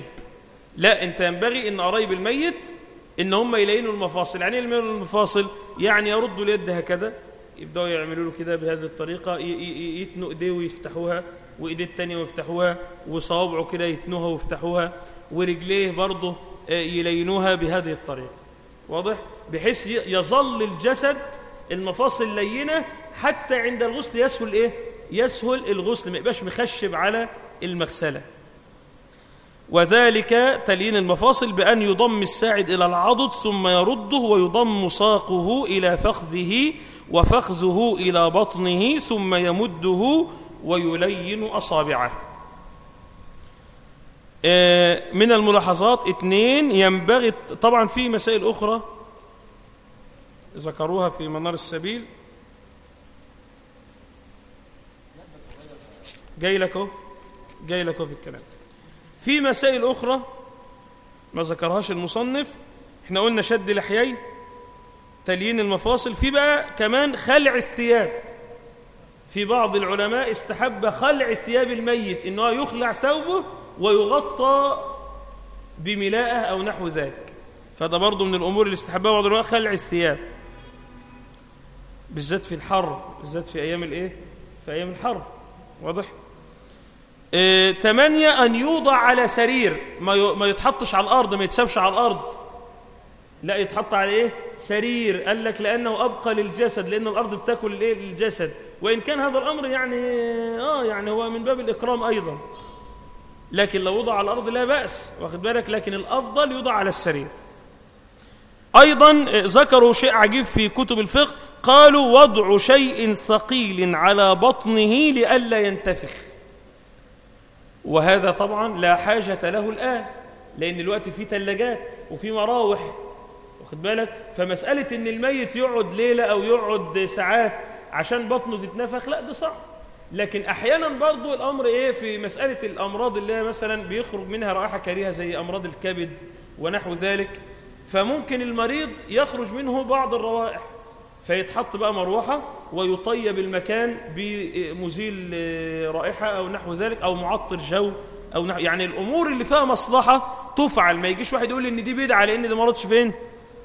لا أنت ينبغي أن قرايب الميت إن هم يلينوا المفاصل. يعني يلينوا المفاصل؟ يعني يردوا اليد هكذا. يبدأوا يعملوا له كده بهذه الطريقة يتنوا إيديه ويفتحوها وايديه الثانية ويفتحوها وصوابعه كده يتنوها ويفتحوها ورجليه برضه يلينوها بهذه الطريقة. واضح؟ بحيث يظل الجسد المفاصل لينة حتى عند الغسل يسهل إيه؟ يسهل الغسل. ما يبقاش مخشب على المغسلة. وذلك تليين المفاصل بأن يضم الساعد إلى العضد ثم يرده ويضم ساقه إلى فخذه وفخذه إلى بطنه ثم يمده ويلين أصابعه. آه، من الملاحظات اثنين ينبغي طبعا في مسائل أخرى ذكروها في منار السبيل. جاي لك جاي لك في الكلام. في مسائل أخرى ما ذكرهاش المصنف. إحنا قلنا شد لحيي تليين المفاصل في بقى كمان خلع الثياب. في بعض العلماء استحب خلع ثياب الميت انه يخلع ثوبه ويغطى بملاءه أو نحو ذلك. فده برضه من الأمور اللي استحبها بعض العلماء خلع الثياب. بالذات في الحر بالذات في أيام الإيه؟ في أيام الحر واضح؟ آه تمانية أن يوضع على سرير. ما يتحطش على الأرض ما يتسابش على الأرض. لا يتحط على إيه؟ سرير. قال لك لأنه أبقى للجسد لأن الأرض بتاكل الإيه الجسد. وإن كان هذا الأمر يعني آه يعني هو من باب الإكرام أيضا. لكن لو وضع على الأرض لا بأس. واخد بالك؟ لكن الأفضل يوضع على السرير. أيضا ذكروا شيء عجيب في كتب الفقه. قالوا وضع شيء ثقيل على بطنه لئلا ينتفخ. وهذا طبعا لا حاجة له الآن لأن الوقت فيه ثلاجات وفيه مراوح. واخد بالك؟ فمسألة إن الميت يقعد ليلة أو يقعد ساعات عشان بطنه تتنفخ لا ده صعب. لكن أحيانا برضو الأمر إيه؟ في مسألة الأمراض اللي هي مثلا بيخرج منها رائحة كريهة زي أمراض الكبد ونحو ذلك. فممكن المريض يخرج منه بعض الروائح فيتحط بقى مروحة ويطيب المكان بمزيل رائحة أو نحو ذلك أو معطر جو أو نحو يعني الأمور اللي فيها مصلحة تفعل. ما يجيش واحد يقول إن دي بدعة لأن ده مرضش فين؟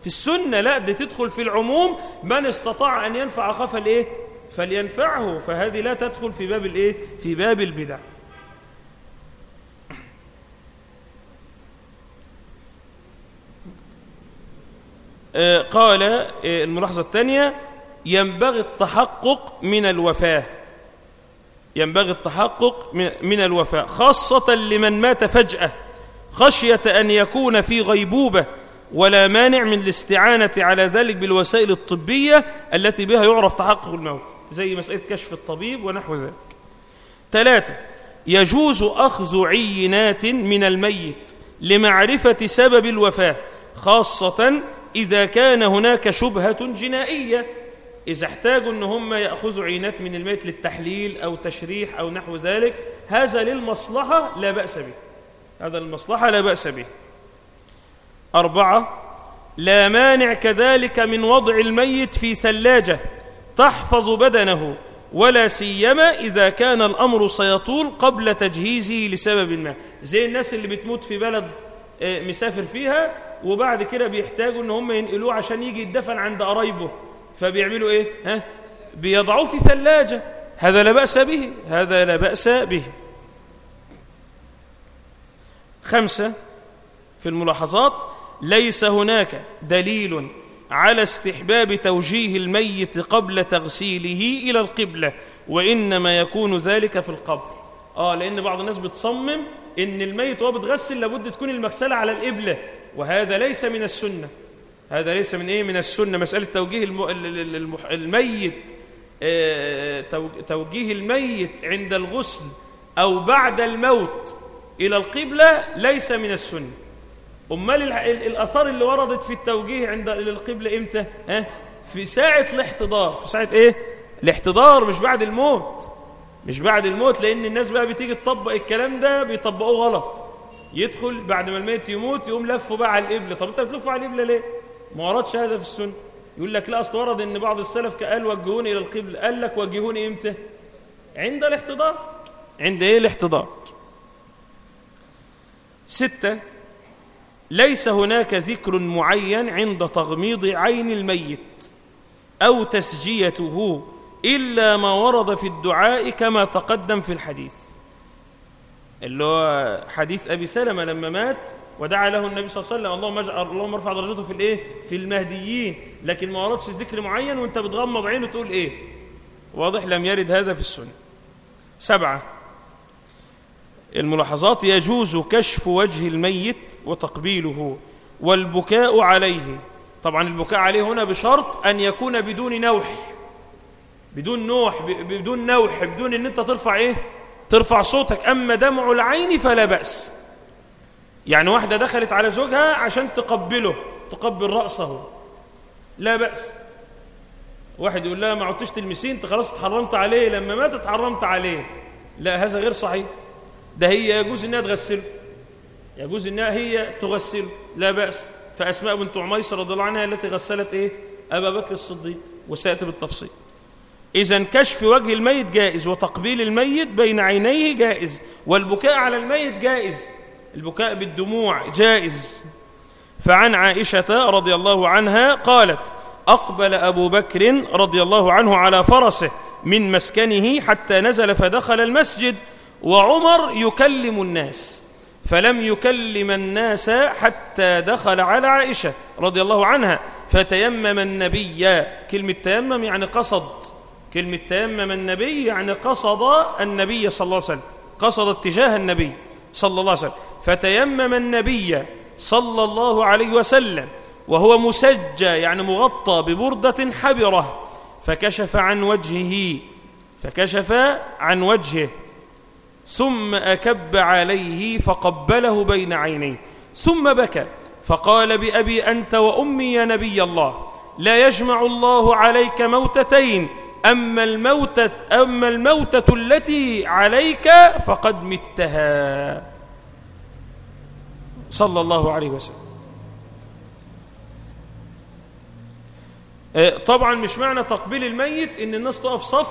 في السنة لا دي تدخل في العموم. من استطاع أن ينفع أخاف الإيه فلينفعه. فهذه لا تدخل في باب الإيه؟ في باب البدع. قال الملاحظة الثانية ينبغي التحقق من الوفاة. ينبغي التحقق من الوفاة خاصة لمن مات فجأة خشية أن يكون في غيبوبة ولا مانع من الاستعانة على ذلك بالوسائل الطبية التي بها يعرف تحقق الموت زي مسألة كشف الطبيب ونحو ذلك. ثلاثة يجوز أخذ عينات من الميت لمعرفة سبب الوفاة خاصة إذا كان هناك شبهة جنائية. إذا احتاجوا أن هم يأخذوا عينات من الميت للتحليل أو تشريح أو نحو ذلك هذا للمصلحة لا بأس به. هذا للمصلحة لا بأس به. أربعة لا مانع كذلك من وضع الميت في ثلاجة تحفظ بدنه ولا سيما إذا كان الأمر سيطول قبل تجهيزه لسبب ما. زي الناس اللي بتموت في بلد مسافر فيها وبعد كده بيحتاجوا إن هم ينقلوه عشان يجي يدفن عند قرايبه. فبيعملوا إيه؟ ها؟ بيضعوه في ثلاجة. هذا لا بأس به هذا لا بأس به. خمسة في الملاحظات ليس هناك دليل على استحباب توجيه الميت قبل تغسيله إلى القبلة وإنما يكون ذلك في القبر. آه لأن بعض الناس بتصمم إن الميت وهو بتغسل لابد تكون المغسلة على القبلة وهذا ليس من السنة. هذا ليس من إيه؟ من السنة. مسألة توجيه الم... الميت توجيه الميت عند الغسل أو بعد الموت إلى القبلة ليس من السنة. أمال الأثار اللي وردت في التوجيه عند القبلة إمتى؟ ها؟ في ساعة الاحتضار. في ساعة إيه؟ الاحتضار مش بعد الموت. مش بعد الموت لأن الناس بقى بتيجي تطبق الكلام ده بيطبقوه غلط. يدخل بعد ما الميت يموت يقوم لفه بقى على القبلة. طب أنت بتلفه على القبلة ليه؟ ما وردش هذا في السنة. يقول لك لا اصل ورد إن بعض السلف قال وجهوني إلى القبلة. قال لك وجهوني إمتى؟ عند الاحتضار. عند إيه الاحتضار؟ ستة ليس هناك ذكر معين عند تغميض عين الميت أو تسجيته إلا ما ورد في الدعاء كما تقدم في الحديث. اللي هو حديث أبي سلمة لما مات ودعا له النبي صلى الله عليه وسلم. اللهم اجعل اللهم ارفع درجته في الايه؟ في المهديين. لكن ما وردش ذكر معين وانت بتغمض عينه تقول إيه؟ واضح لم يرد هذا في السنة. سبعة. الملاحظات يجوز كشف وجه الميت وتقبيله والبكاء عليه. طبعا البكاء عليه هنا بشرط أن يكون بدون نوح. بدون نوح بدون نوح بدون إن أنت ترفع إيه؟ ترفع صوتك. أما دمع العين فلا بأس. يعني واحدة دخلت على زوجها عشان تقبله تقبل رأسه. لا بأس. واحد يقول لها ما عدتش تلمسين انت خلاص اتحرمت عليه لما مات اتحرمت عليه. لا هذا غير صحيح. ده هي يجوز إنها تغسله يجوز إنها هي تغسله لا بأس. فأسماء بنت عميس رضي الله عنها التي غسلت إيه؟ أبا بكر الصديق. وسيأتي بالتفصيل. إذا كشف وجه الميت جائز وتقبيل الميت بين عينيه جائز والبكاء على الميت جائز. البكاء بالدموع جائز. فعن عائشة رضي الله عنها قالت أقبل أبو بكر رضي الله عنه على فرسه من مسكنه حتى نزل فدخل المسجد وعمر يكلم الناس فلم يكلم الناس حتى دخل على عائشة رضي الله عنها فتيمم النبي. كلمة تيمم يعني قصد. كلمة تيمم النبي يعني قصد النبي صلى الله عليه وسلم قصد اتجاه النبي. صلى الله عليه وسلم. فتيمم النبي صلى الله عليه وسلم وهو مسجى يعني مغطى ببردة حبرة فكشف عن وجهه فكشف عن وجهه ثم أكب عليه فقبله بين عينيه ثم بكى فقال بأبي أنت وأمي يا نبي الله لا يجمع الله عليك موتتين أما الموتة, أما الموتة التي عليك فقد متها. صلى الله عليه وسلم. طبعا مش معنى تقبيل الميت إن الناس تقف صف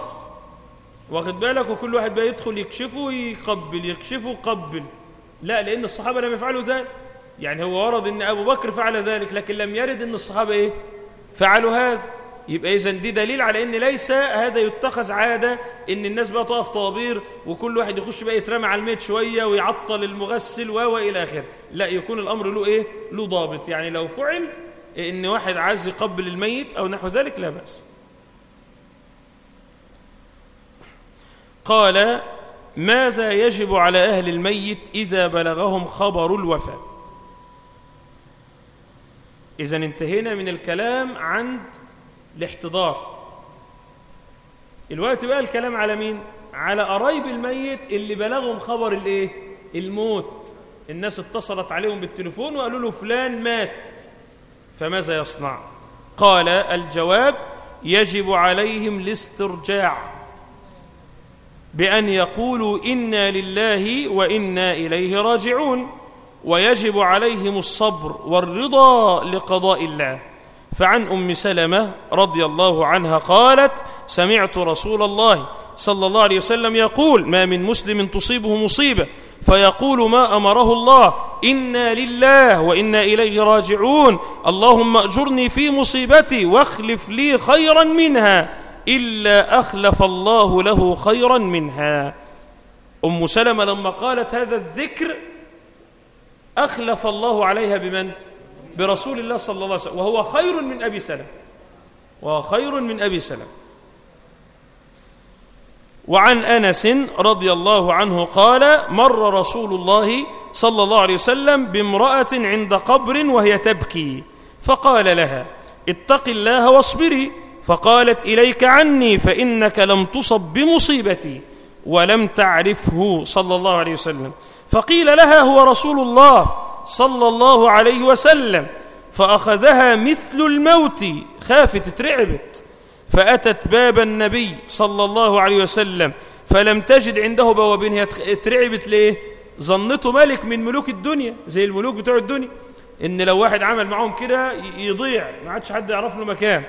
واخد بالك؟ وكل واحد بقى يدخل يكشفه ويقبل يكشفه ويقبل لا لأن الصحابة لم يفعلوا ذلك. يعني هو ورد إن أبو بكر فعل ذلك لكن لم يرد إن الصحابة إيه؟ فعلوا هذا. يبقى اذا دي دليل على إن ليس هذا يتخذ عادة إن الناس بقى تقف طوابير وكل واحد يخش بقى يترمى على الميت شوية ويعطل المغسل و إلى آخره. لا يكون الأمر له إيه؟ له ضابط. يعني لو فعل إن واحد عايز يقبل الميت أو نحو ذلك لا بأس. قال ماذا يجب على أهل الميت إذا بلغهم خبر الوفاة؟ اذا انتهينا من الكلام عند الاحتضار الوقت بقى الكلام على مين؟ على قرايب الميت اللي بلغهم خبر الايه؟ الموت. الناس اتصلت عليهم بالتليفون وقالوا له فلان مات فماذا يصنع؟ قال الجواب يجب عليهم الاسترجاع بأن يقولوا إنا لله وإنا إليه راجعون ويجب عليهم الصبر والرضا لقضاء الله. فعن أم سلمة رضي الله عنها قالت سمعت رسول الله صلى الله عليه وسلم يقول ما من مسلم تصيبه مصيبة. فيقول ما أمره الله. إنا لله وإنا إليه راجعون. اللهم أجرني في مصيبتي واخلف لي خيرا منها. إلا أخلف الله له خيرا منها. أم سلمة لما قالت هذا الذكر أخلف الله عليها بمن؟ برسول الله صلى الله عليه وسلم وهو خير من أبي سلم وهو خير من أبي سلم وعن أنس رضي الله عنه قال مر رسول الله صلى الله عليه وسلم بامرأة عند قبر وهي تبكي. فقال لها اتق الله واصبري. فقالت إليك عني فإنك لم تصب بمصيبتي ولم تعرفه صلى الله عليه وسلم. فقيل لها هو رسول الله. صلى الله عليه وسلم فأخذها مثل الموت خافت اترعبت فأتت باب النبي صلى الله عليه وسلم فلم تجد عنده بوابين هي اترعبت ليه؟ ظنته ملك من ملوك الدنيا زي الملوك بتوع الدنيا إن لو واحد عمل معهم كده يضيع ما عادش حد يعرف له مكان.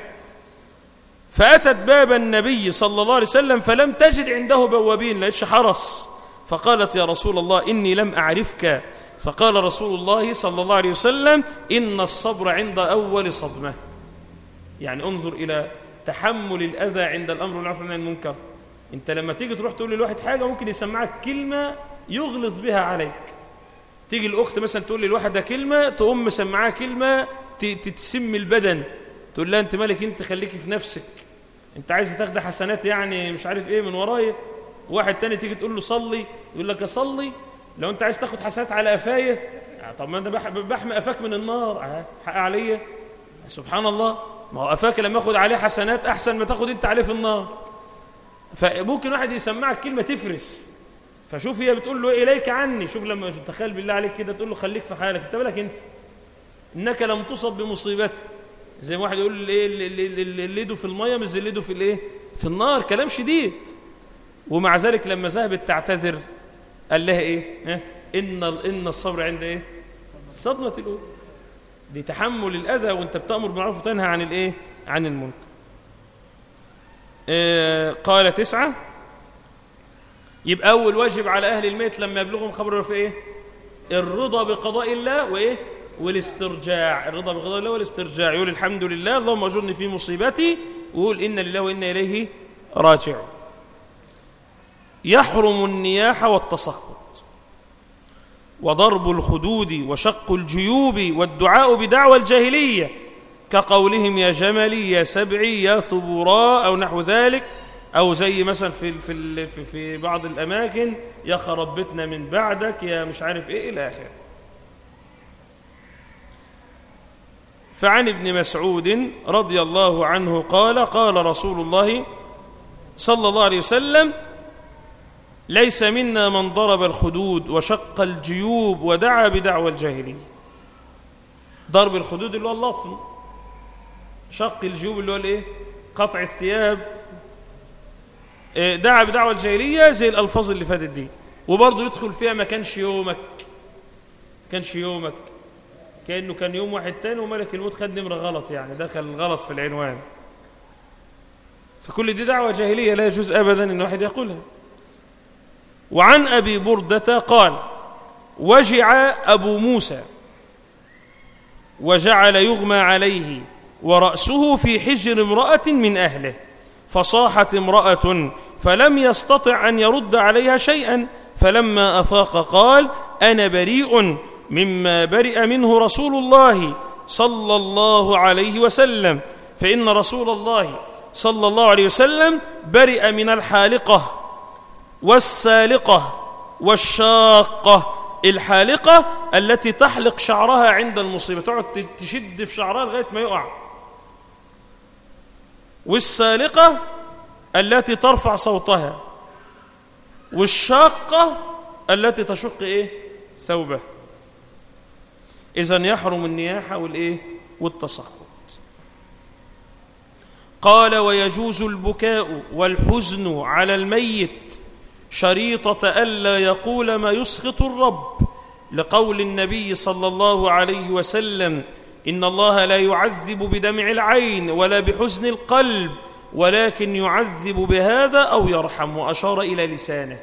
فأتت باب النبي صلى الله عليه وسلم فلم تجد عنده بوابين لقيتش حرس. فقالت يا رسول الله إني لم أعرفك. فقال رسول الله صلى الله عليه وسلم إن الصبر عند أول صدمة. يعني انظر إلى تحمل الأذى عند الأمر والعفو عن المنكر. أنت لما تيجي تروح تقول للواحد حاجة ممكن يسمعك كلمة يغلظ بها عليك. تيجي الأخت مثلا تقول للواحد كلمة تقوم مسمعها كلمة تسم البدن. تقول لها أنت مالك أنت خليكي في نفسك. أنت عايز تاخد حسنات يعني مش عارف إيه من ورايا. واحد تاني تيجي تقول له صلي. يقول لك أصلي. لو انت عايز تاخد حسنات على قفايا طب ما أنا بح- بحمي قفاك من النار آه، حق عليا. سبحان الله ما هو قفاك لما ياخد عليه حسنات أحسن ما تاخد أنت عليه في النار. فممكن واحد يسمعك كلمة تفرس. فشوف هي بتقول له إليك عني. شوف لما تخيل بالله عليك كده تقول له خليك في حالك. انت بالك أنت؟ إنك لم تصب بمصيبتي زي ما واحد يقول إيه اللي- ايده في المية مش اللي ايده في الايه في النار. كلام شديد. ومع ذلك لما ذهبت تعتذر قال لها إيه؟ ها؟ إن إن الصبر عند إيه؟ الصدمه الاولى دي تحمل الأذى وأنت بتأمر بالمعروف وتنهى عن الإيه؟ عن المنكر. آه قال تسعة. يبقى أول واجب على أهل الميت لما يبلغهم خبر في إيه؟ الرضا بقضاء الله وإيه؟ والاسترجاع. الرضا بقضاء الله والاسترجاع. يقول الحمد لله اللهم أجرني في مصيبتي ويقول إن لله وإنا إليه راجعون. يحرم النياح والتسخط وضرب الخدود وشق الجيوب والدعاء بدعوى الجاهلية كقولهم يا جملي يا سبعي يا ثبوراء أو نحو ذلك أو زي مثلا في في في, في بعض الأماكن يا خربتنا من بعدك يا مش عارف إيه إلى آخره. فعن ابن مسعود رضي الله عنه قال قال رسول الله صلى الله عليه وسلم ليس منا من ضرب الخدود وشق الجيوب ودعا بدعوى الجاهليه ضرب الخدود اللي هو اللطم شق الجيوب اللي هو الايه؟ قطع الثياب. إيه، دعا بدعوى الجاهليه زي الألفاظ اللي فاتت دي. وبرضه يدخل فيها ما كانش يومك. كانش يومك. كأنه كان يوم واحد تاني وملك الموت خد نمرة غلط يعني دخل غلط في العنوان. فكل دي دعوة جاهلية لا يجوز ابدا إن واحد يقولها. وعن أبي بردة قال وجع أبو موسى وجعل يغمى عليه ورأسه في حجر امرأة من أهله فصاحت امرأة فلم يستطع أن يرد عليها شيئا فلما أفاق قال أنا بريء مما برئ منه رسول الله صلى الله عليه وسلم فإن رسول الله صلى الله عليه وسلم برئ من الحالقة. والسالقة والشاقة الحالقة التي تحلق شعرها عند المصيبة تقعد تشد في شعرها لغاية ما يقع. والسالقة التي ترفع صوتها. والشاقة التي تشق إيه؟ ثوبه. إذا يحرم النياحة والإيه؟ والتسخط. قال ويجوز البكاء والحزن على الميت. شريطة ألا يقول ما يسخط الرب. لقول النبي صلى الله عليه وسلم إن الله لا يعذب بدمع العين ولا بحزن القلب ولكن يعذب بهذا أو يرحم وأشار إلى لسانه.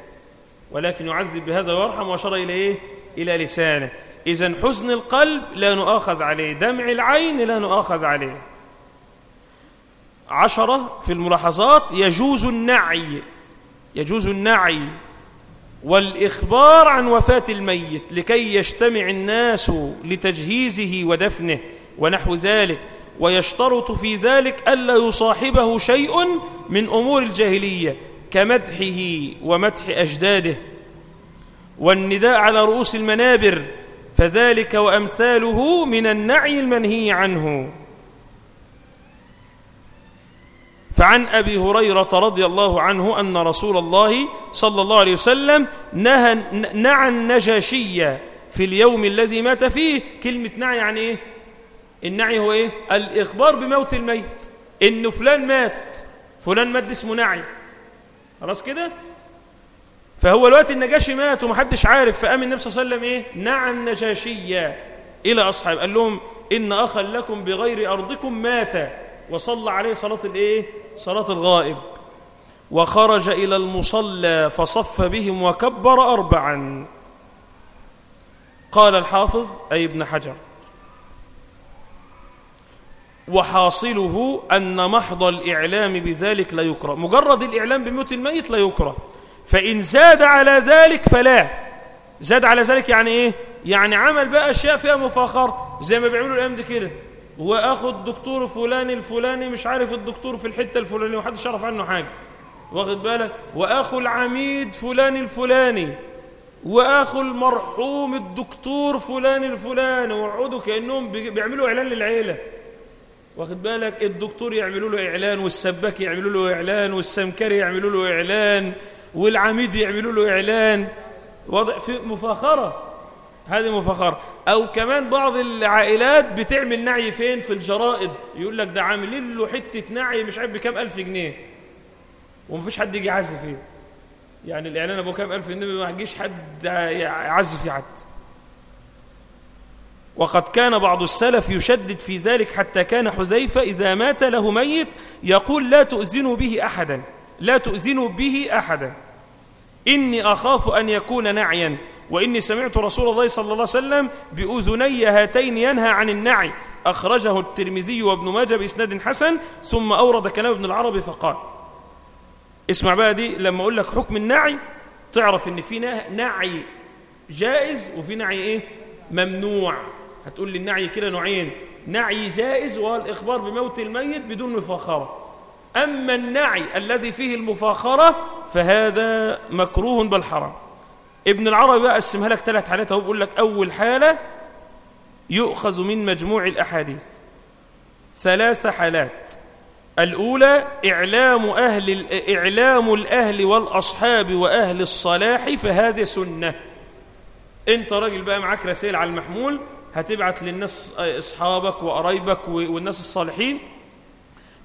ولكن يعذب بهذا ويرحم وأشار إلى إيه؟ إلى لسانه. إذن حزن القلب لا نؤاخذ عليه دمع العين لا نؤاخذ عليه. عشرة في الملاحظات يجوز النعي. يجوز النعي والإخبار عن وفاة الميت لكي يجتمع الناس لتجهيزه ودفنه ونحو ذلك ويشترط في ذلك ألا يصاحبه شيء من أمور الجاهلية كمدحه ومدح أجداده. والنداء على رؤوس المنابر فذلك وأمثاله من النعي المنهي عنه. فعن أبي هريرة رضي الله عنه أن رسول الله صلى الله عليه وسلم نهى نعى النجاشيه في اليوم الذي مات فيه. كلمة نعي يعني إيه؟ النعي هو إيه؟ الإخبار بموت الميت. انه فلان مات فلان مات اسمه نعي. خلاص كده؟ فهو الوقت النجاشي مات ومحدش عارف فقام النبي صلى الله عليه وسلم إيه؟ نعى النجاشيه إلى اصحاب قال لهم إن أخا لكم بغير أرضكم مات. وصلى عليه صلاة الإيه؟ صلاة الغائب. وخرج إلى المصلى فصف بهم وكبر أربعا. قال الحافظ أي ابن حجر وحاصله أن محض الإعلام بذلك لا يكره. مجرد الإعلام بموت الميت لا يكره. فإن زاد على ذلك فلا. زاد على ذلك يعني إيه؟ يعني عمل بقى أشياء فيها مفاخرة زي ما بيعملوا الأيام دي كده. واخو الدكتور فلان الفلاني مش عارف الدكتور في الحتة الفلانية ومحدش يعرف عنه حاجة. واخد بالك؟ وأخو العميد فلان الفلاني وأخو المرحوم الدكتور فلان الفلاني ويقعدوا كأنهم بي- بيعملوا إعلان للعيلة. واخد بالك؟ الدكتور يعملوا له إعلان والسباك يعملوا له إعلان والسمكري يعملوا له إعلان والعميد يعملوا له إعلان. وضع في مفاخرة؟ هذه مفاخره أو كمان بعض العائلات بتعمل نعي فين؟ في الجرائد. يقول لك ده عاملين له حتة نعي مش عارف بكام ألف جنيه. ومفيش حد يجي يعزي فيه. يعني الإعلان أبو كام ألف جنيه؟ ما يجيش حد يعزي فيه حد وقد كان بعض السلف يشدد في ذلك حتى كان حذيفة إذا مات له ميت يقول لا تؤذنوا به أحدا. لا تؤذنوا به أحدا. إني أخاف أن يكون نعيا. وإني سمعت رسول الله صلى الله عليه وسلم بأذني هاتين ينهى عن النعي. أخرجه الترمذي وابن ماجه بإسناد حسن ثم أورد كلام ابن العربي فقال اسمع بقى دي لما أقول لك حكم النعي تعرف إن في نعي جائز وفي نعي إيه؟ ممنوع. هتقول لي النعي كده نوعين نعي جائز وهو الإخبار بموت الميت بدون مفاخرة. أما النعي الذي فيه المفاخرة فهذا مكروه بل حرام. ابن العربي بقى قسمها لك ثلاث حالات هو بيقول لك أول حالة يؤخذ من مجموع الأحاديث. ثلاث حالات. الأولى إعلام أهل إعلام الأهل والأصحاب وأهل الصلاح فهذه سنة أنت راجل بقى معاك رسائل على المحمول هتبعت للناس أصحابك وقرايبك والناس الصالحين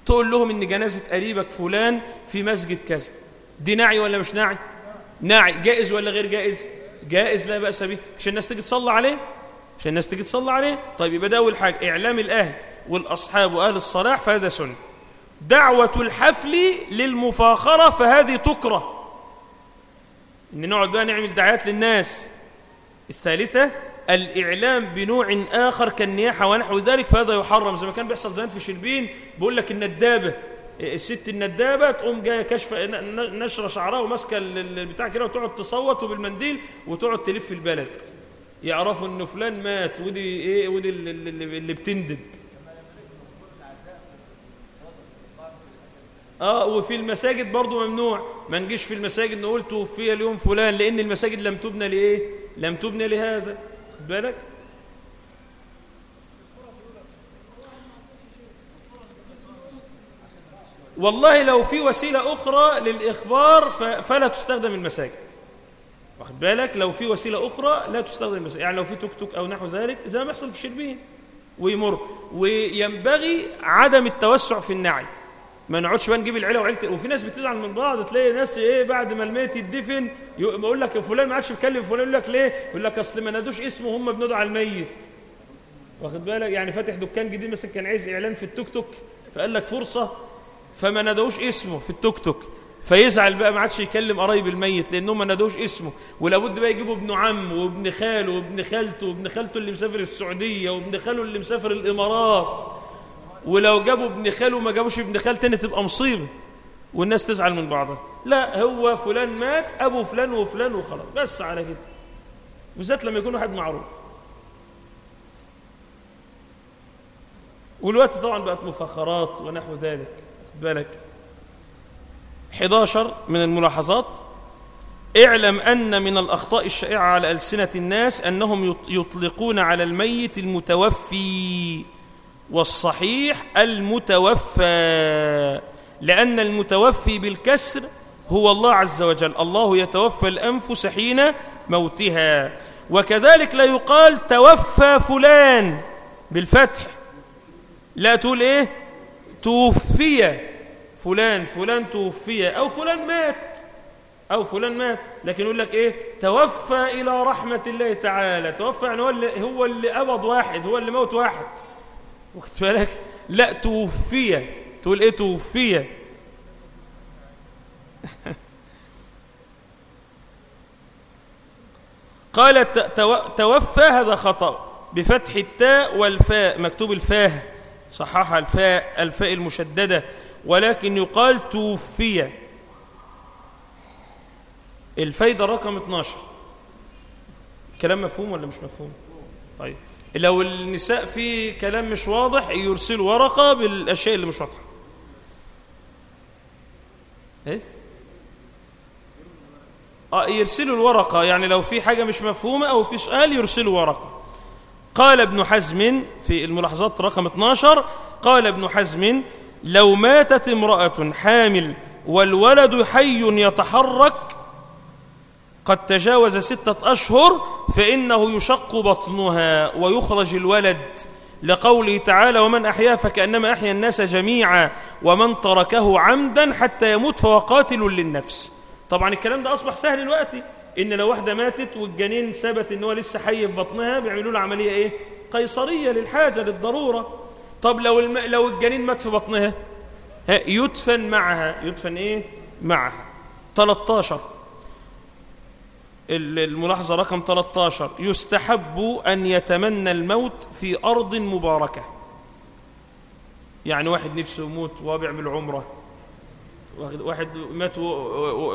تقول لهم إن جنازة قريبك فلان في مسجد كذا. دي نعي ولا مش نعي؟ نعي جائز ولا غير جائز؟ جائز لا بأس به. عشان الناس تيجي تصلي عليه؟ عشان الناس تيجي تصلي عليه؟ طيب يبقى ده أول حاجة. إعلام الأهل والأصحاب وأهل الصلاح فهذا سنة. دعوة الحفل للمفاخرة فهذه تكره. إن نقعد بقى نعمل دعايات للناس. الثالثة الإعلام بنوع آخر كالنياحة ونحو ذلك فهذا يحرم. زي ما كان بيحصل زمان في شربين بيقول لك الندابة. الست الندابة تقوم جاية كشف نشرة شعرها وماسكة البتاع كده وتقعد تصوت وبالمنديل وتقعد تلف البلد. يعرفوا إنه فلان مات ودي إيه ودي اللي, اللي بتندب. آه وفي المساجد برضو ممنوع. ما نجيش في المساجد نقول توفي اليوم فلان لأن المساجد لم تبنى لإيه؟ لم تبنى لهذا. خد بالك؟ والله لو في وسيلة أخرى للإخبار فلا تستخدم المساجد. واخد بالك؟ لو في وسيلة أخرى لا تستخدم المساجد. يعني لو في توك توك أو نحو ذلك زي ما يحصل في الشربين ويمر. وينبغي عدم التوسع في النعي. ما نقعدش بقى نجيب العيلة وعيلة وفي ناس بتزعل من بعض تلاقي ناس إيه بعد ما الميت يدفن بقول لك فلان ما عادش بيكلم فلان يقول لك ليه؟ يقول لك أصل ما نادوش اسمه هم بنادوا على الميت. واخد بالك؟ يعني فاتح دكان جديد مثلا كان عايز إعلان في التوك توك فقال لك فرصة. فما نادوش اسمه في التوك توك. فيزعل بقى ما عادش يكلم قرايب الميت لأنهم ما نادوش اسمه. ولابد بقى يجيبوا ابن عمه وابن خاله وابن خالته وابن خالته اللي مسافر السعودية وابن خاله اللي مسافر الإمارات. ولو جابوا ابن خاله وما جابوش ابن خال تاني تبقى مصيبة. والناس تزعل من بعضها. لا هو فلان مات أبو فلان وفلان وخلاص. بس على كده. بالذات لما يكون واحد معروف. والوقت طبعا بقت مفخرات ونحو ذلك. بالك. 11 من الملاحظات. اعلم أن من الأخطاء الشائعة على ألسنة الناس أنهم يطلقون على الميت المتوفي والصحيح المتوفى لأن المتوفي بالكسر هو الله عز وجل. الله يتوفى الأنفس حين موتها. وكذلك لا يقال توفى فلان بالفتح. لا تقول إيه؟ توفي. فلان فلان توفي أو فلان مات أو فلان مات. لكن يقول لك إيه؟ توفى إلى رحمة الله تعالى. توفى يعني هو اللي, هو اللي قبض واحد هو اللي موت واحد. واخد بالك؟ لا توفي. تقول إيه؟ توفي. قال توفى هذا خطأ بفتح التاء والفاء مكتوب الفاه. صححها الفاء الفاء المشددة. ولكن يقال توفي. الفايدة رقم 12 كلام مفهوم ولا مش مفهوم؟ طيب. لو النساء في كلام مش واضح يرسلوا ورقة بالأشياء اللي مش واضحة. إيه؟ آه يرسلوا الورقة. يعني لو في حاجة مش مفهومة أو في سؤال يرسلوا ورقة. قال ابن حزم في الملاحظات رقم 12 قال ابن حزم لو ماتت امرأة حامل والولد حي يتحرك قد تجاوز ستة أشهر فإنه يشق بطنها ويخرج الولد. لقوله تعالى ومن أحيا فكأنما أحيا الناس جميعا ومن تركه عمدا حتى يموت فهو للنفس. طبعا الكلام ده أصبح سهل دلوقتي. إن لو واحدة ماتت والجنين ثبت إن هو لسه حي في بطنها بيعملوا له عملية إيه؟ قيصرية للحاجة للضرورة. طب لو الم... لو الجنين مات في بطنها يدفن معها يدفن إيه؟ معها. 13 الملاحظة رقم 13 يستحب أن يتمنى الموت في أرض مباركة. يعني واحد نفسه يموت وهو بيعمل عمرة. واحد مات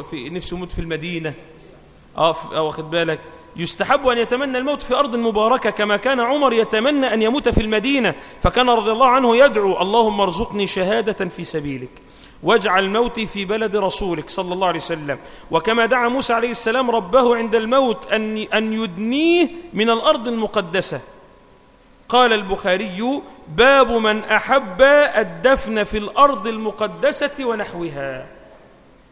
في نفسه يموت في المدينة. آه واخد بالك؟ يستحب أن يتمنى الموت في أرض مباركة كما كان عمر يتمنى أن يموت في المدينة. فكان رضي الله عنه يدعو اللهم ارزقني شهادة في سبيلك واجعل موتي في بلد رسولك صلى الله عليه وسلم. وكما دعا موسى عليه السلام ربه عند الموت أن, أن يدنيه من الأرض المقدسة. قال البخاري باب من أحب الدفن في الأرض المقدسة ونحوها.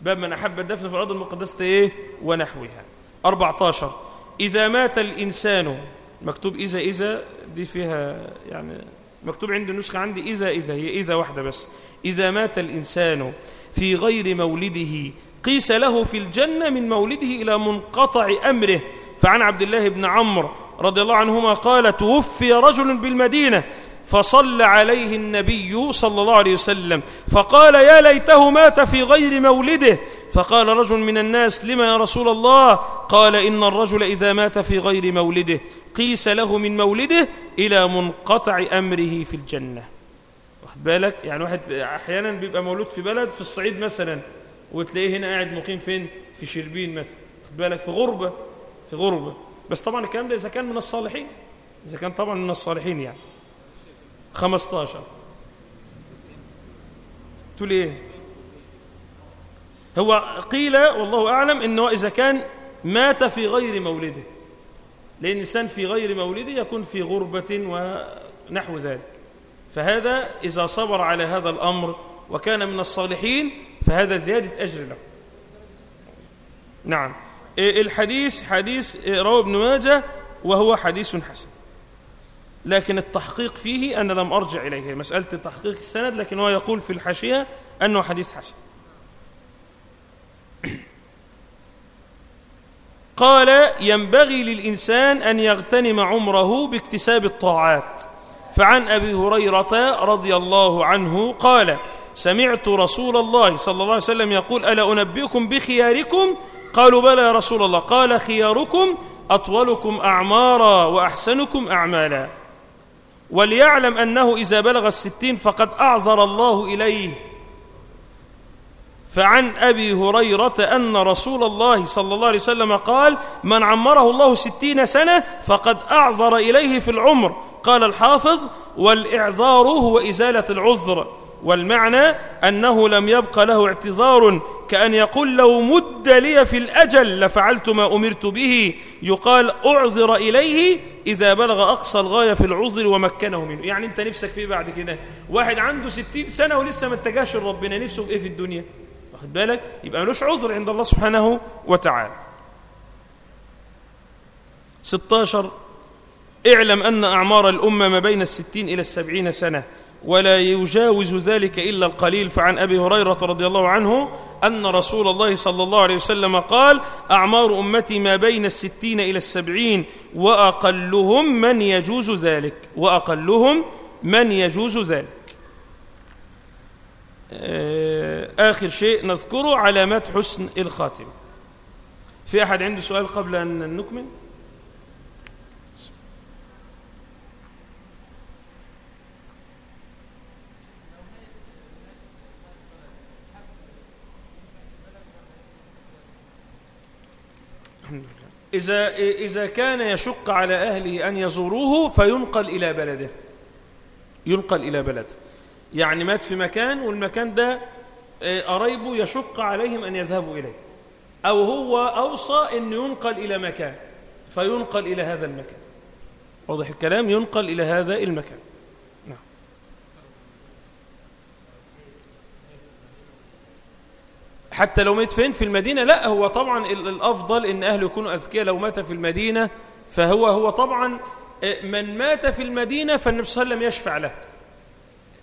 باب من أحب الدفن في الأرض المقدسة إيه؟ ونحوها. 14 إذا مات الإنسان مكتوب إذا إذا دي فيها يعني مكتوب عندي نسخة عندي إذا إذا هي إذا واحدة بس. إذا مات الإنسان في غير مولده قيس له في الجنة من مولده إلى منقطع أمره. فعن عبد الله بن عمرو رضي الله عنهما قال توفي رجل بالمدينة فصلى عليه النبي صلى الله عليه وسلم فقال يا ليته مات في غير مولده. فقال رجل من الناس لما يا رسول الله؟ قال إن الرجل إذا مات في غير مولده قيس له من مولده إلى منقطع أمره في الجنة. واخد بالك؟ يعني واحد أحيانا بيبقى مولود في بلد في الصعيد مثلا وتلاقيه هنا قاعد مقيم فين؟ في شربين مثلا. واخد بالك؟ في غربة في غربة. بس طبعا الكلام ده إذا كان من الصالحين إذا كان طبعا من الصالحين يعني. 15 تقول إيه؟ هو قيل والله أعلم أنه إذا كان مات في غير مولده. لأن الإنسان في غير مولده يكون في غربة ونحو ذلك. فهذا إذا صبر على هذا الأمر وكان من الصالحين فهذا زيادة أجر له. نعم. الحديث؟ حديث رواه ابن ماجه وهو حديث حسن. لكن التحقيق فيه أنا لم أرجع إليه. مسألة تحقيق السند لكن هو يقول في الحاشية أنه حديث حسن. قال ينبغي للإنسان أن يغتنم عمره باكتساب الطاعات. فعن أبي هريرة رضي الله عنه قال سمعت رسول الله صلى الله عليه وسلم يقول ألا أنبئكم بخياركم؟ قالوا بلى يا رسول الله. قال خياركم أطولكم أعمارا وأحسنكم أعمالا. وليعلم أنه إذا بلغ الستين فقد أعذر الله إليه. فعن أبي هريرة أن رسول الله صلى الله عليه وسلم قال من عمره الله ستين سنة فقد أعذر إليه في العمر قال الحافظ والإعذار هو إزالة العذر والمعنى أنه لم يبق له اعتذار كأن يقول لو مد لي في الأجل لفعلت ما أمرت به. يقال أعذر إليه إذا بلغ أقصى الغاية في العذر ومكنه منه. يعني أنت نفسك فيه بعد كده؟ واحد عنده ستين سنة ولسه ما اتجاش ربنا نفسه في إيه في الدنيا؟ واخد بالك؟ يبقى ملوش عذر عند الله سبحانه وتعالى. 16 اعلم أن أعمار الأمة ما بين الستين إلى السبعين سنة. ولا يجاوز ذلك إلا القليل. فعن أبي هريرة رضي الله عنه أن رسول الله صلى الله عليه وسلم قال أعمار أمتي ما بين الستين إلى السبعين وأقلهم من يجوز ذلك. وأقلهم من يجوز ذلك. آه، آخر شيء نذكره علامات حسن الخاتمة في أحد عنده سؤال قبل أن نكمل؟ إذا, إذا كان يشق على أهله أن يزوروه فينقل إلى بلده. ينقل إلى بلد. يعني مات في مكان والمكان ده آه، قرايبه يشق عليهم أن يذهبوا إليه. أو هو أوصى أن ينقل إلى مكان فينقل إلى هذا المكان. واضح الكلام؟ ينقل إلى هذا المكان. حتى لو مات فين؟ في المدينة. لا هو طبعا الأفضل أن أهله يكونوا أذكياء. لو مات في المدينة فهو هو طبعا آه، من مات في المدينة فالنبي صلى الله عليه وسلم يشفع له.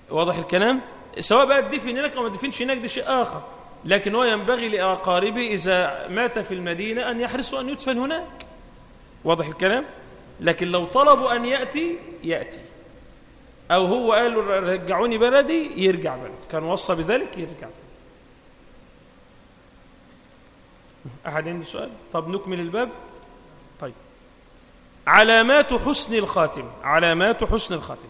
واضح الكلام؟ سواء بقى تدفن هناك أو ما تدفنش هناك ده شيء آخر. لكن هو ينبغي لأقاربه إذا مات في المدينة أن يحرصوا أن يدفن هناك. واضح الكلام؟ لكن لو طلبوا أن يأتي يأتي. أو هو قالوا رجعوني بلدي يرجع بلد. كان وصى بذلك يرجع. أحد عنده سؤال؟ طب نكمل الباب. طيب. علامات حسن الخاتم. علامات حسن الخاتم.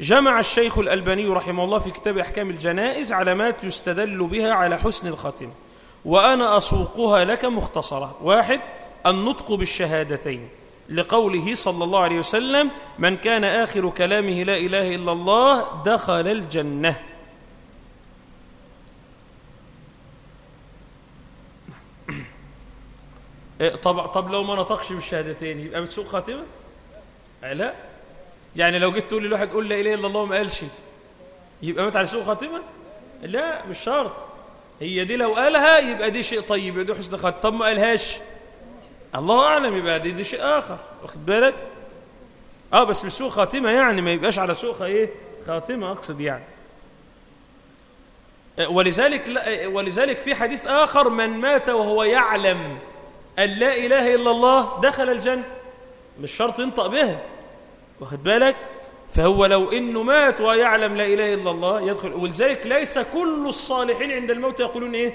جمع الشيخ الألباني رحمه الله في كتاب أحكام الجنائز علامات يستدل بها على حسن الخاتم. وأنا أسوقها لك مختصرة. واحد النطق بالشهادتين. لقوله صلى الله عليه وسلم من كان آخر كلامه لا إله إلا الله دخل الجنة. طب, طب لو ما نطقش بالشهادتين يبقى بتسوق خاتمة لا. يعني لو جيت تقول لواحد قول لا إله إلا الله وما قالش يبقى مات على سوء خاتمه لا مش شرط. هي دي لو قالها يبقى دي شيء طيب يبقى دي حسن خاتمه طب ما قالهاش. الله أعلم يبقى دي, دي شيء آخر. واخد بالك؟ آه بس مش سوء خاتمه يعني ما يبقاش على سوء إيه؟ خاتمه أقصد يعني. ولذلك لا ولذلك في حديث آخر من مات وهو يعلم ان لا إله إلا الله دخل الجنة. مش شرط ينطق بها. واخد بالك؟ فهو لو إنه مات ويعلم لا إله إلا الله يدخل. ولذلك ليس كل الصالحين عند الموت يقولون إيه؟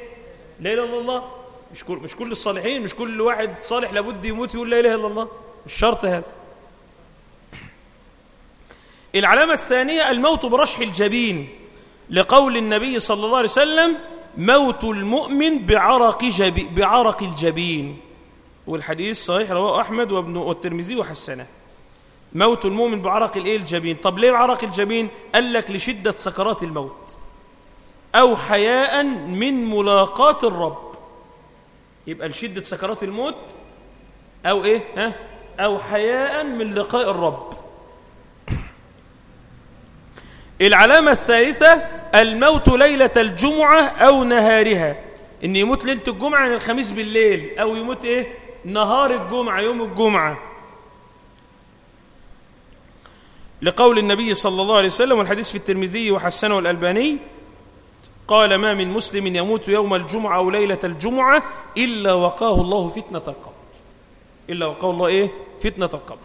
لا إله إلا الله. مش كل مش كل الصالحين مش كل واحد صالح لابد يموت يقول لا إله إلا الله. مش شرط هذا. العلامة الثانية الموت برشح الجبين لقول النبي صلى الله عليه وسلم موت المؤمن بعرق, جبي بعرق الجبين. والحديث صحيح رواه أحمد وابن والترمذي وحسنه. موت المؤمن بعرق الإيه؟ الجبين. طب ليه عرق الجبين؟ قال لك لشدة سكرات الموت. أو حياء من ملاقاة الرب. يبقى لشدة سكرات الموت أو إيه؟ ها؟ أو حياء من لقاء الرب. العلامة الثالثة الموت ليلة الجمعة أو نهارها. إن يموت ليلة الجمعة عن الخميس بالليل أو يموت إيه؟ نهار الجمعة يوم الجمعة. لقول النبي صلى الله عليه وسلم والحديث في الترمذي وحسنه الألباني قال ما من مسلم يموت يوم الجمعة أو ليلة الجمعة إلا وقاه الله فتنة القبر. إلا وقاه الله إيه؟ فتنة القبر.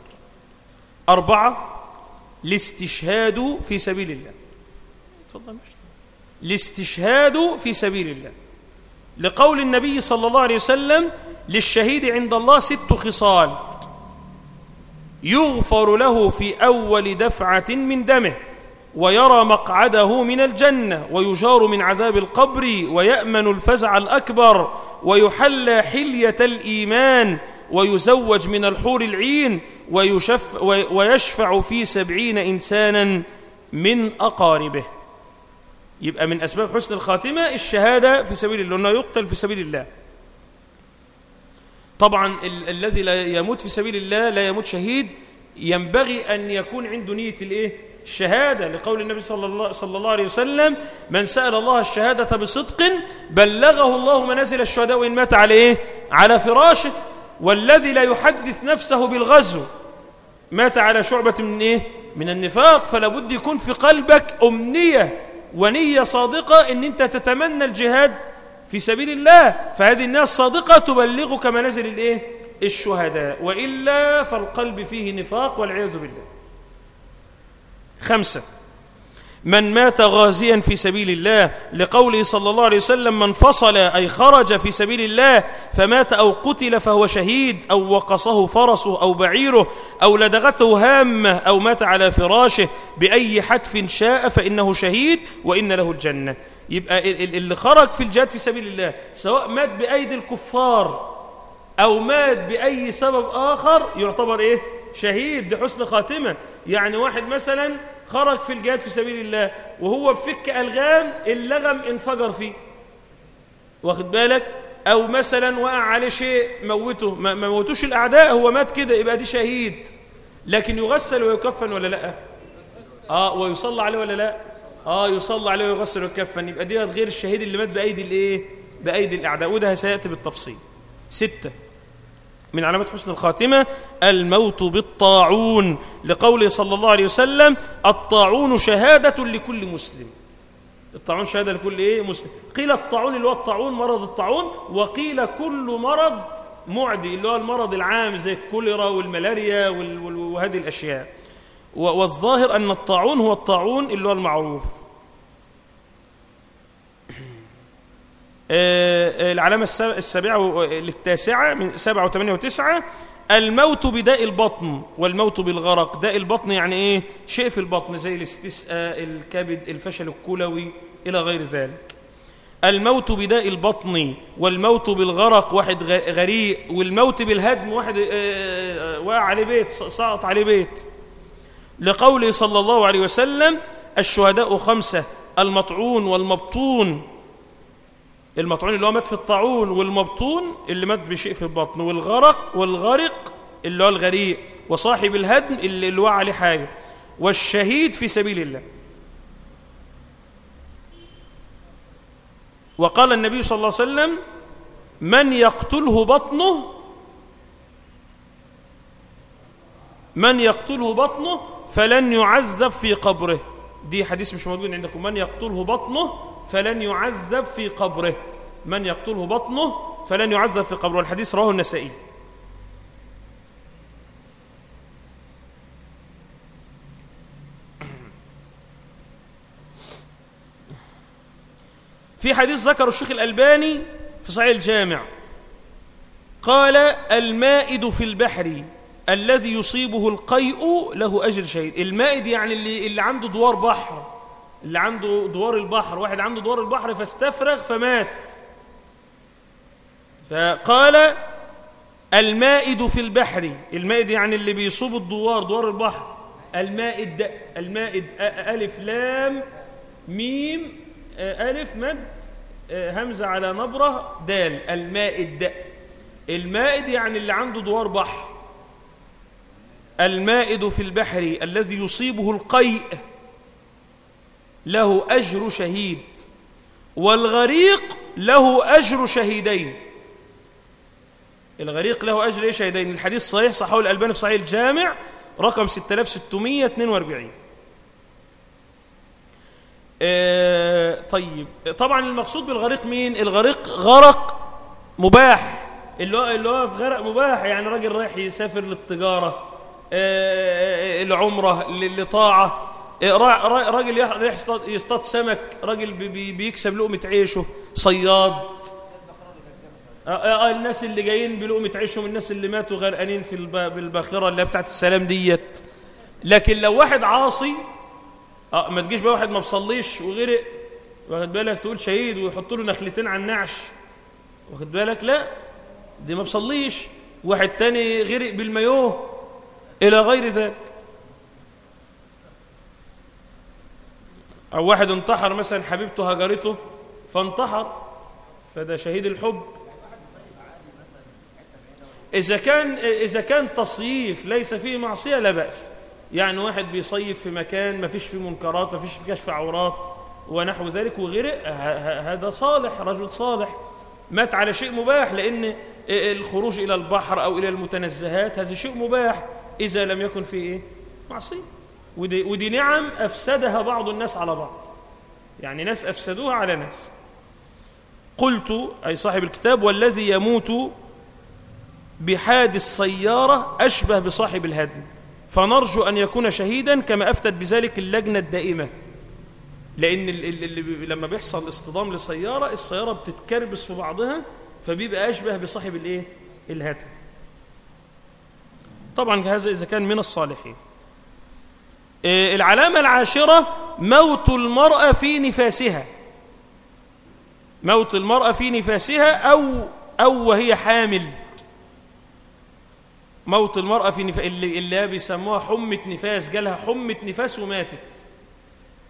أربعة الاستشهاد في سبيل الله. تفضل الاستشهاد في سبيل الله. لقول النبي صلى الله عليه وسلم للشهيد عند الله ست خصال يغفر له في أول دفعة من دمه ويرى مقعده من الجنة ويجار من عذاب القبر ويأمن الفزع الأكبر ويحلى حلية الإيمان ويزوج من الحور العين ويشف ويشفع في سبعين إنسانا من أقاربه. يبقى من أسباب حسن الخاتمة الشهادة في سبيل الله أنه يقتل في سبيل الله. طبعا ال الذي لا يموت في سبيل الله لا يموت شهيد ينبغي أن يكون عنده نية الإيه؟ الشهادة لقول النبي صلى الله, صلى الله عليه وسلم من سأل الله الشهادة بصدق بلغه الله منازل الشهداء وإن مات على إيه؟ على فراشه والذي لا يحدث نفسه بالغزو مات على شعبة من إيه؟ من النفاق فلا بد يكون في قلبك أمنية ونية صادقة إن أنت تتمنى الجهاد في سبيل الله فهذه الناس صادقة تبلغك منازل الإيه؟ الشهداء. وإلا فالقلب فيه نفاق والعياذ بالله. خمسة. من مات غازيا في سبيل الله لقوله صلى الله عليه وسلم من فصل أي خرج في سبيل الله فمات أو قتل فهو شهيد أو وقصه فرسه أو بعيره أو لدغته هامة أو مات على فراشه بأي حتف شاء فإنه شهيد وإن له الجنة. يبقى اللي خرج في الجهاد في سبيل الله سواء مات بأيدي الكفار أو مات بأي سبب آخر يعتبر إيه؟ شهيد دي حسن خاتمة. يعني واحد مثلا خرج في الجهاد في سبيل الله وهو بفك ألغام اللغم انفجر فيه. واخد بالك؟ أو مثلا وقع عليه شيء موته ما موتوش الأعداء هو مات كده يبقى دي شهيد. لكن يغسل ويكفن ولا لأ؟ آه ويصلى عليه ولا لأ؟ آه يصلى عليه ويغسل ويكفن. يبقى دي غير الشهيد اللي مات بأيدي الإيه؟ بأيدي الأعداء. وده سيأتي بالتفصيل. ستة من علامات حسن الخاتمة الموت بالطاعون. لقوله صلى الله عليه وسلم الطاعون شهادة لكل مسلم. الطاعون شهادة لكل إيه؟ مسلم. قيل الطاعون اللي هو الطاعون مرض الطاعون وقيل كل مرض معدي اللي هو المرض العام زي الكوليرا والملاريا وال- وال- وهذه الأشياء. والظاهر أن الطاعون هو الطاعون اللي هو المعروف. آه، آه، العلامة الس- السابعة للتاسعة من سبعة وثمانية وتسعة الموت بداء البطن والموت بالغرق. داء البطن يعني إيه؟ شيء في البطن زي الاستسقاء الكبد الفشل الكلوي إلى غير ذلك. الموت بداء البطن والموت بالغرق واحد غريق. والموت بالهدم واحد آه، وقع عليه بيت سقط عليه بيت. لقوله صلى الله عليه وسلم الشهداء خمسة المطعون والمبطون. المطعون اللي هو مات في الطاعون والمبطون اللي مات بشيء في البطن والغرق والغرق اللي هو الغريق وصاحب الهدم اللي, اللي وقع عليه حاجة. والشهيد في سبيل الله. وقال النبي صلى الله عليه وسلم من يقتله بطنه من يقتله بطنه فلن يعذب في قبره. دي حديث مش موجود عندكم. من يقتله بطنه فلن يعذب في قبره. من يقتله بطنه فلن يعذب في قبره. الحديث رواه النسائي. في حديث ذكر الشيخ الألباني في صحيح الجامع. قال المائد في البحر. الذي يصيبه القيء له أجر شهيد. المائد يعني اللي, اللي عنده دوار بحر. اللي عنده دوار البحر. واحد عنده دوار البحر فاستفرغ فمات. فقال المائد في البحر. المائد يعني اللي بيصوب الدوار دوار البحر. المائد المائد ألف لام ميم ألف مد همزة على نبرة دال. المائد. المائد يعني اللي عنده دوار بحر. المائد في البحر الذي يصيبه القيء له أجر شهيد والغريق له أجر شهيدين. الغريق له أجر إيه شهيدين؟ الحديث صحيح صححه الألباني في صحيح الجامع رقم 6642 آه طيب. طبعا المقصود بالغريق مين؟ الغريق غرق مباح. اللي هو اللي هو في غرق مباح يعني راجل رايح يسافر للتجارة. آه العمرة ل- لطاعة. آه، را- را- راجل يصطاد- سمك راجل بي- بي- بيكسب لقمة عيشه. صياد. آه، الناس اللي جايين بلقمة عيشهم الناس اللي ماتوا غرقانين في الب- بالباخرة اللي بتاعت السلام ديت. لكن لو واحد عاصي آه ما تجيش بقى واحد ما بصليش وغرق واخد بالك؟ تقول شهيد ويحط له نخلتين على النعش. واخد بالك؟ لا دي ما بصليش واحد تاني غرق بالمايوه إلى غير ذلك. أو واحد انتحر مثلا حبيبته هجرته فانتحر فده شهيد الحب. إذا كان إذا كان تصييف ليس فيه معصية لا بأس. يعني واحد بيصيف في مكان ما فيش فيه منكرات ما فيش فيه كشف عورات ونحو ذلك وغرق ه- ه- هذا صالح رجل صالح. مات على شيء مباح لأن الخروج إلى البحر أو إلى المتنزهات هذا شيء مباح. إذا لم يكن فيه إيه؟ معصية. ودي, ودي نعم أفسدها بعض الناس على بعض. يعني ناس أفسدوها على ناس. قلت أي صاحب الكتاب والذي يموت بحاد السيارة أشبه بصاحب الهدم. فنرجو أن يكون شهيدا كما أفتت بذلك اللجنة الدائمة. لأن ال- ال- اللي لما بيحصل اصطدام للسيارة السيارة بتتكربس في بعضها فبيبقى أشبه بصاحب الإيه؟ الهدم. طبعا هذا إذا كان من الصالحين. إيه، العلامة العاشرة موت المرأة في نفاسها. موت المرأة في نفاسها أو أو وهي حامل. موت المرأة في نفاس اللي, اللي بيسموها حمة نفاس جالها حمة نفاس وماتت.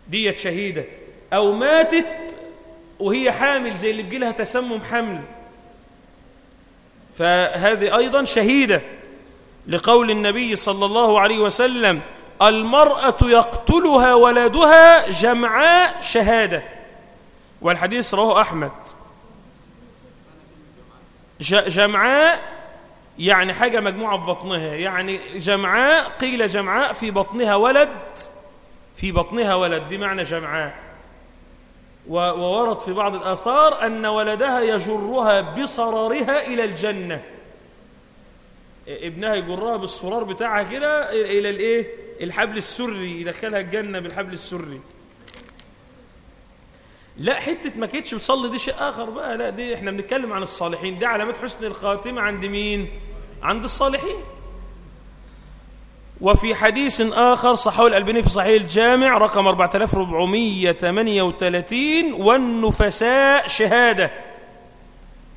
ديت شهيدة. أو ماتت وهي حامل زي اللي بيجيلها تسمم حمل. فهذه أيضا شهيدة. لقول النبي صلى الله عليه وسلم المرأة يقتلها ولدها جمعاء شهادة. والحديث رواه أحمد. جمعاء يعني حاجة مجموعة في بطنها. يعني جمعاء قيل جمعاء في بطنها ولد في بطنها ولد بمعنى جمعاء وورد في بعض الآثار أن ولدها يجرها بصرارها إلى الجنة. ابنها يجرها بالصرار بتاعها كده إلى الإيه؟ الحبل السري يدخلها الجنة بالحبل السري. لا حتة ما كنتش بتصلي دي شيء آخر بقى. لا دي إحنا بنتكلم عن الصالحين. دي علامات حسن الخاتمة عند مين؟ عند الصالحين. وفي حديث آخر صحوه الألباني في صحيح الجامع رقم 4438 والنفساء شهادة.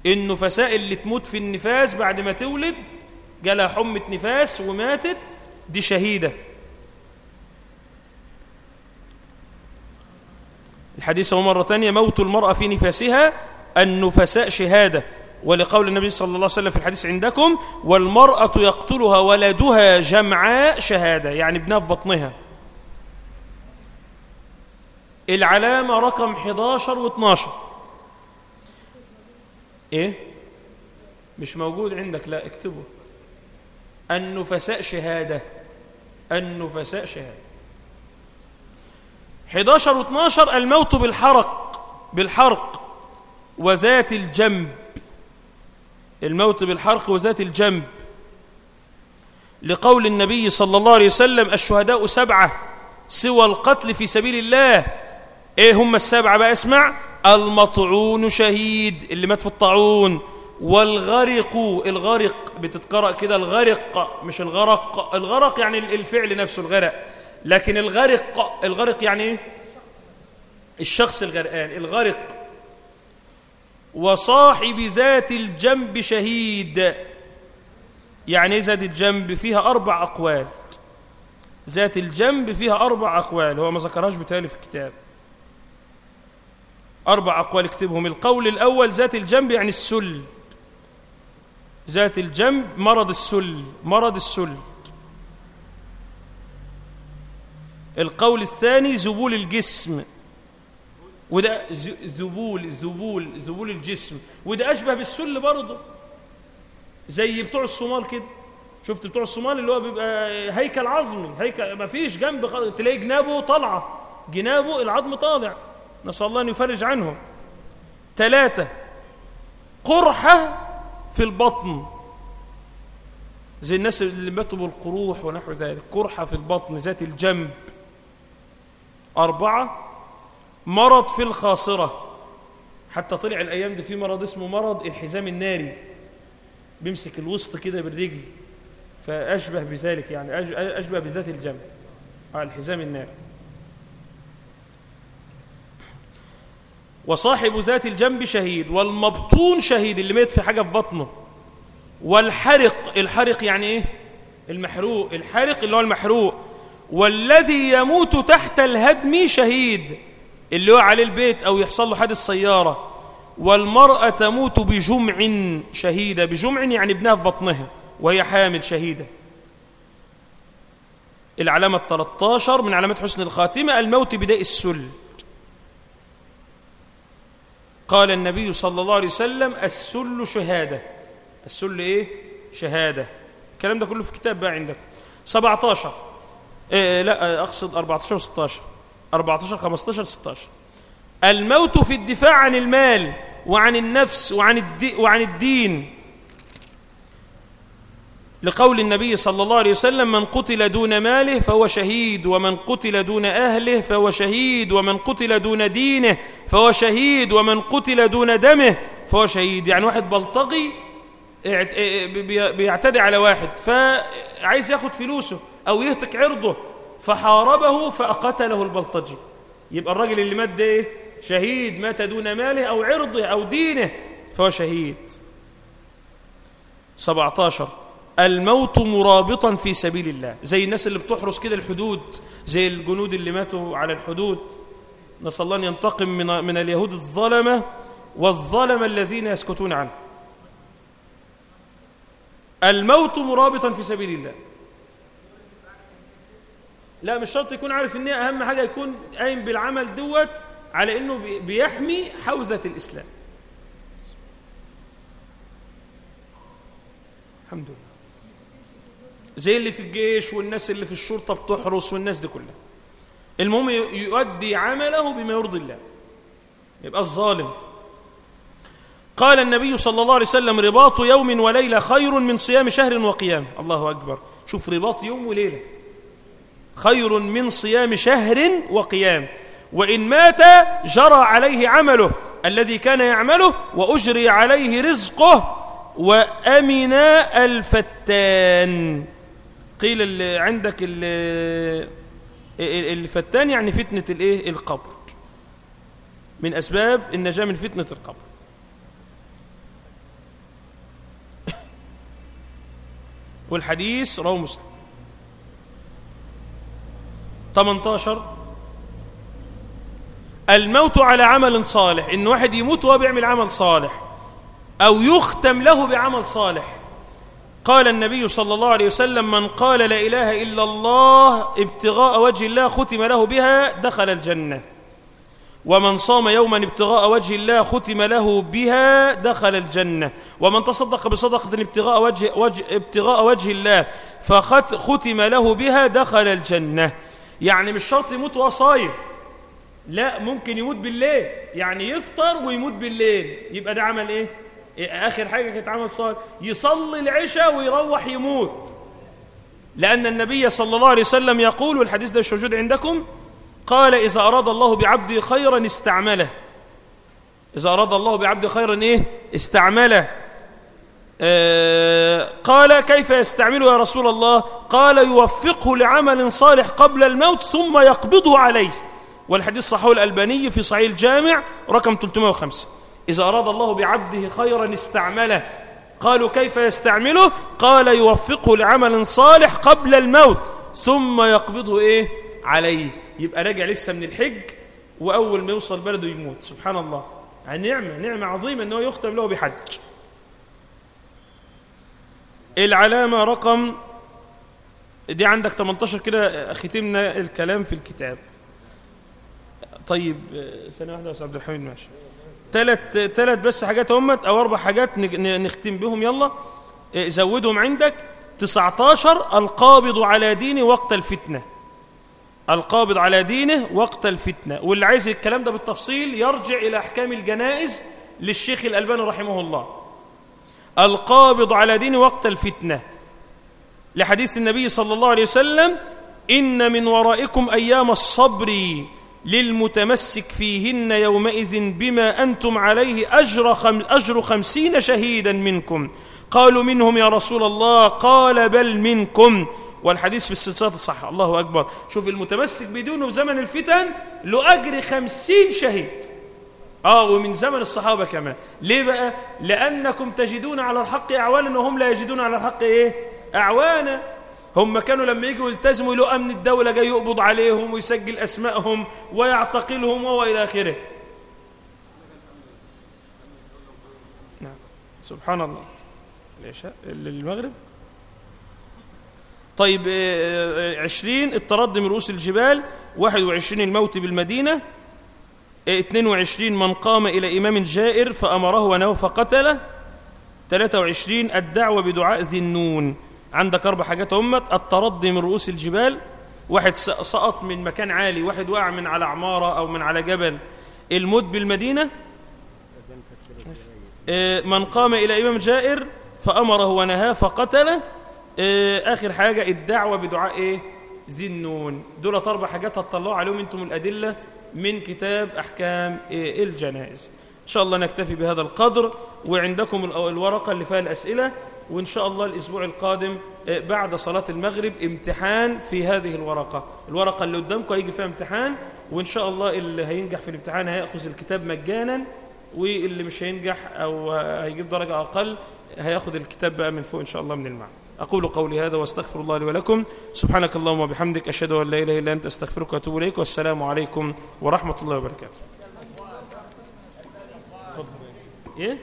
النفساء اللي تموت في النفاس بعد ما تولد جالها حمة نفاس وماتت دي شهيدة. الحديث هو مرة ثانية موت المرأة في نفاسها النفساء شهادة. ولقول النبي صلى الله عليه وسلم في الحديث عندكم والمرأة يقتلها ولدها جمعاء شهادة يعني ابنها في بطنها. العلامة رقم 11 و12 إيه؟ مش موجود عندك لا اكتبه. النفساء شهادة. النفساء شهادة. 11 و12 الموت بالحرق بالحرق وذات الجنب. الموت بالحرق وذات الجنب. لقول النبي صلى الله عليه وسلم الشهداء سبعة سوى القتل في سبيل الله. إيه هم السبعة بقى؟ اسمع. المطعون شهيد. اللي مات في الطاعون. والغرق الغرق بتتقرأ كده الغرق مش الغرق. الغرق يعني الفعل نفسه الغرق. لكن الغرق الغرق يعني إيه؟ الشخص الغرقان الغرق. وصاحب ذات الجنب شهيد. يعني ذات الجنب؟ فيها أربع أقوال. ذات الجنب فيها أربع أقوال. هو ما ذكرهاش بتالي في الكتاب. أربع أقوال اكتبهم. القول الأول ذات الجنب يعني السل. ذات الجنب مرض السل مرض السل. القول الثاني زبول الجسم. وده ذبول ذبول ذبول الجسم. وده أشبه بالسل برضه. زي بتوع الصومال كده. شفت بتوع الصومال اللي هو بيبقى هيكل عظمي هيكل ما فيش جنب تلاقي جنابه طالعة. جنابه العظم طالع. نسأل الله أن يفرج عنهم. ثلاثة. قرحة في البطن. زي الناس اللي ماتوا بالقروح ونحو ذلك. قرحة في البطن ذات الجنب. أربعة مرض في الخاصرة. حتى طلع الأيام دي في مرض اسمه مرض الحزام الناري. بيمسك الوسط كده بالرجل. فأشبه بذلك يعني أشبه بذات الجنب. على الحزام الناري. وصاحب ذات الجنب شهيد والمبطون شهيد اللي ميت في حاجة في بطنه. والحرق الحرق يعني إيه؟ المحروق الحرق اللي هو المحروق. والذي يموت تحت الهدم شهيد اللي هو عليه البيت أو يحصل له حادث سيارة. والمرأة تموت بجمع شهيدة. بجمع يعني ابنها في بطنها وهي حامل شهيدة. العلامة 13 من علامات حسن الخاتمة الموت بداء السل. قال النبي صلى الله عليه وسلم السل شهادة. السل إيه؟ شهادة. الكلام ده كله في كتاب بقى عندك. 17 إيه لا أقصد 14 و 16 14 15 16 الموت في الدفاع عن المال وعن النفس وعن, الدي وعن الدين. لقول النبي صلى الله عليه وسلم من قتل دون ماله فهو شهيد ومن قتل دون أهله فهو شهيد ومن قتل دون دينه فهو شهيد ومن قتل دون دمه فهو شهيد. يعني واحد بلطجي بيعتدي على واحد فعايز ياخد فلوسه أو يهتك عرضه فحاربه فقتله البلطجي. يبقى الراجل اللي مات ده إيه؟ شهيد مات دون ماله أو عرضه أو دينه فهو شهيد. 17 الموت مرابطا في سبيل الله. زي الناس اللي بتحرس كده الحدود زي الجنود اللي ماتوا على الحدود. نسأل الله أن ينتقم من, من اليهود الظلمة والظلمة الذين يسكتون عنه. الموت مرابطا في سبيل الله. لا مش شرط يكون عارف إن أهم حاجة يكون قايم بالعمل دوت على إنه بي- بيحمي حوزة الإسلام. الحمد لله. زي اللي في الجيش والناس اللي في الشرطة بتحرس والناس دي كلها. المهم يؤدي عمله بما يرضي الله. يبقى الظالم. قال النبي صلى الله عليه وسلم رباط يوم وليلة خير من صيام شهر وقيام. الله أكبر. شوف رباط يوم وليلة. خير من صيام شهر وقيام. وإن مات جرى عليه عمله الذي كان يعمله وأجري عليه رزقه وأمن الفتان. قيل اللي عندك اللي الفتان يعني فتنة الإيه؟ القبر. من أسباب النجاة من فتنة القبر. والحديث رواه مسلم. 18 الموت على عمل صالح. إن واحد يموت وهو بيعمل عمل صالح. أو يختم له بعمل صالح. قال النبي صلى الله عليه وسلم من قال لا إله إلا الله ابتغاء وجه الله ختم له بها دخل الجنة. ومن صام يوما ابتغاء وجه الله ختم له بها دخل الجنة. ومن تصدق بصدقة ابتغاء وجه, وجه, ابتغاء وجه الله فختم له بها دخل الجنة. يعني مش شرط يموت وهو صايم. لا ممكن يموت بالليل. يعني يفطر ويموت بالليل. يبقى ده عمل إيه؟ آخر حاجة كانت عمل صالح يصلي العشاء ويروح يموت. لأن النبي صلى الله عليه وسلم يقول والحديث ده مش موجود عندكم قال إذا أراد الله بعبده خيرا استعمله. إذا أراد الله بعبده خيرا إيه؟ استعمله. آه قال كيف يستعمله يا رسول الله؟ قال يوفقه لعمل صالح قبل الموت ثم يقبضه عليه. والحديث صحيح الألباني في صحيح الجامع رقم 305 إذا أراد الله بعبده خيرا استعمله. قالوا كيف يستعمله؟ قال يوفقه لعمل صالح قبل الموت ثم يقبضه إيه؟ عليه. يبقى راجع لسه من الحج وأول ما يوصل بلده يموت. سبحان الله. يعني نعمة نعمة عظيمة أنه يختم له بحج. العلامة رقم دي عندك 18 كده ختمنا الكلام في الكتاب. طيب سنة واحدة يا عبد الحميد ماشي. ثلاث ثلاث بس حاجات همت أو أربع حاجات نختم بهم. يلا. زودهم عندك. 19 القابض على دينه وقت الفتنة. القابض على دينه وقت الفتنة. واللي عايز الكلام ده بالتفصيل يرجع إلى أحكام الجنائز للشيخ الألباني رحمه الله. القابض على دينه وقت الفتنة. لحديث النبي صلى الله عليه وسلم إن من ورائكم أيام الصبر للمتمسك فيهن يومئذ بما أنتم عليه أجر, خم أجر خمسين شهيدا منكم. قالوا منهم يا رسول الله قال بل منكم. والحديث في السلسلة الصحة الله أكبر. شوف المتمسك بدونه زمن الفتن له أجر خمسين شهيد. آه ومن زمن الصحابة كمان. ليه بقى؟ لأنكم تجدون على الحق أعوانا وهم لا يجدون على الحق إيه؟ أعوانا. هم كانوا لما يجوا يلتزموا له أمن الدولة جاي يقبض عليهم ويسجل أسمائهم ويعتقلهم وإلى آخره. نعم. سبحان الله. العشاء المغرب طيب عشرين التردي من رؤوس الجبال. واحد وعشرين الموت بالمدينة. اثنين وعشرين من قام إلى إمام جائر فأمره ونهى فقتله ثلاثة وعشرين الدعوة بدعاء ذي النون. عندك أربع حاجات همت التردي من رؤوس الجبال واحد سقط من مكان عالي واحد وقع من على عمارة أو من على جبل الموت بالمدينة من قام إلى إمام جائر فأمره ونهاه فقتله آخر حاجة الدعوة بدعاء إيه؟ ذي النون دول أربع حاجات هتطلعوا عليهم أنتم الأدلة من كتاب أحكام إيه الجنائز إن شاء الله نكتفي بهذا القدر وعندكم الورقة اللي فيها الأسئلة وإن شاء الله الأسبوع القادم بعد صلاة المغرب امتحان في هذه الورقة الورقة اللي قدامكم هيجي فيها امتحان وإن شاء الله اللي هينجح في الامتحان هيأخذ الكتاب مجانا واللي مش هينجح أو هيجيب درجة أقل هياخد الكتاب بقى من فوق إن شاء الله من المعنى أقول قولي هذا واستغفر الله لي ولكم سبحانك اللهم وبحمدك أشهد أن لا إله إلا أنت أستغفرك وأتوب إليك والسلام عليكم ورحمة الله وبركاته. إيه؟